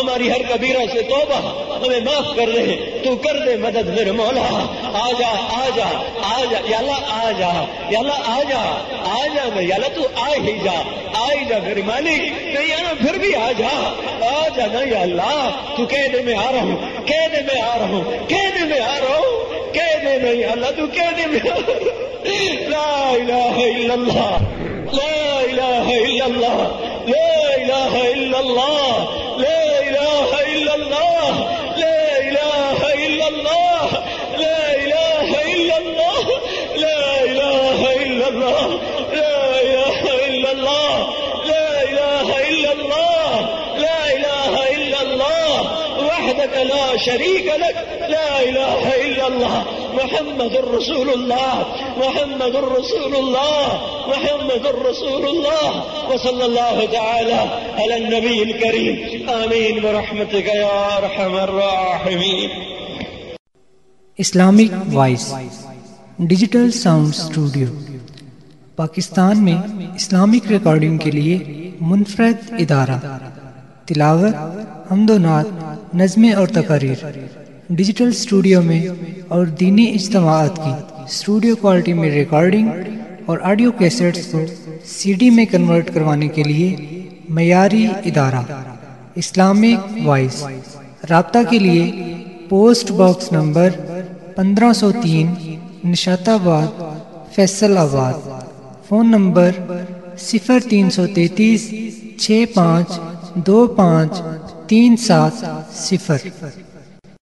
ہماری ہر کبیرہ سے توبہ۔ ہمیں معاف کر دے تو کر دے مدد میرے مولا۔ آ جا آ جا آ جا یا اللہ آ جا یا اللہ آ جا آ جا میں، یا اللہ تو آ ہی جا۔ آ ہی جا میری مالک۔ نہیں آنا پھر بھی آ جا آ جا نا یا اللہ۔ تو کہہ دے میں آ رہا ہوں۔ کہہ دے میں آ رہا ہوں۔ کہہ دے میں آ رہا ہوں۔ کہہ دے نہیں اللہ تو کہہ دے میں آ رہا ہوں۔ لا إله إلا الله لا إله إلا الله لا إله إلا الله لا إله إلا الله لا إله إلا الله لا إله إلا الله لا إله إلا الله لا إله إلا الله لا إله إلا الله لا إله إلا الله وحدك لا شريك لك لا إله إلا الله محمد الرسول اللہ، محمد الرسول اللہ، محمد الرسول اللہ. وصلی اللہ تعالی علی النبی الکریم. آمین برحمتک یا ارحم الراحمین. Islamic voice, digital sound studio Pakistan میں اسلامک ریکارڈنگ کے لیے منفرد ادارہ. تلاوت، حمد و نعت، نظمیں اور تقریر ڈیجیٹل اسٹوڈیو میں اور دینی اجتماعات کی اسٹوڈیو کوالٹی میں ریکارڈنگ اور آڈیو کیسٹس کو سی ڈی میں کنورٹ کروانے کے لیے معیاری ادارہ، اسلامک وائس، رابطہ کے لیے پوسٹ باکس نمبر پندرہ سو تین نشات آباد فیصل آباد فون نمبر صفر تین سو تینتیس، چھ پانچ، دو پانچ، تین سات، صفر۔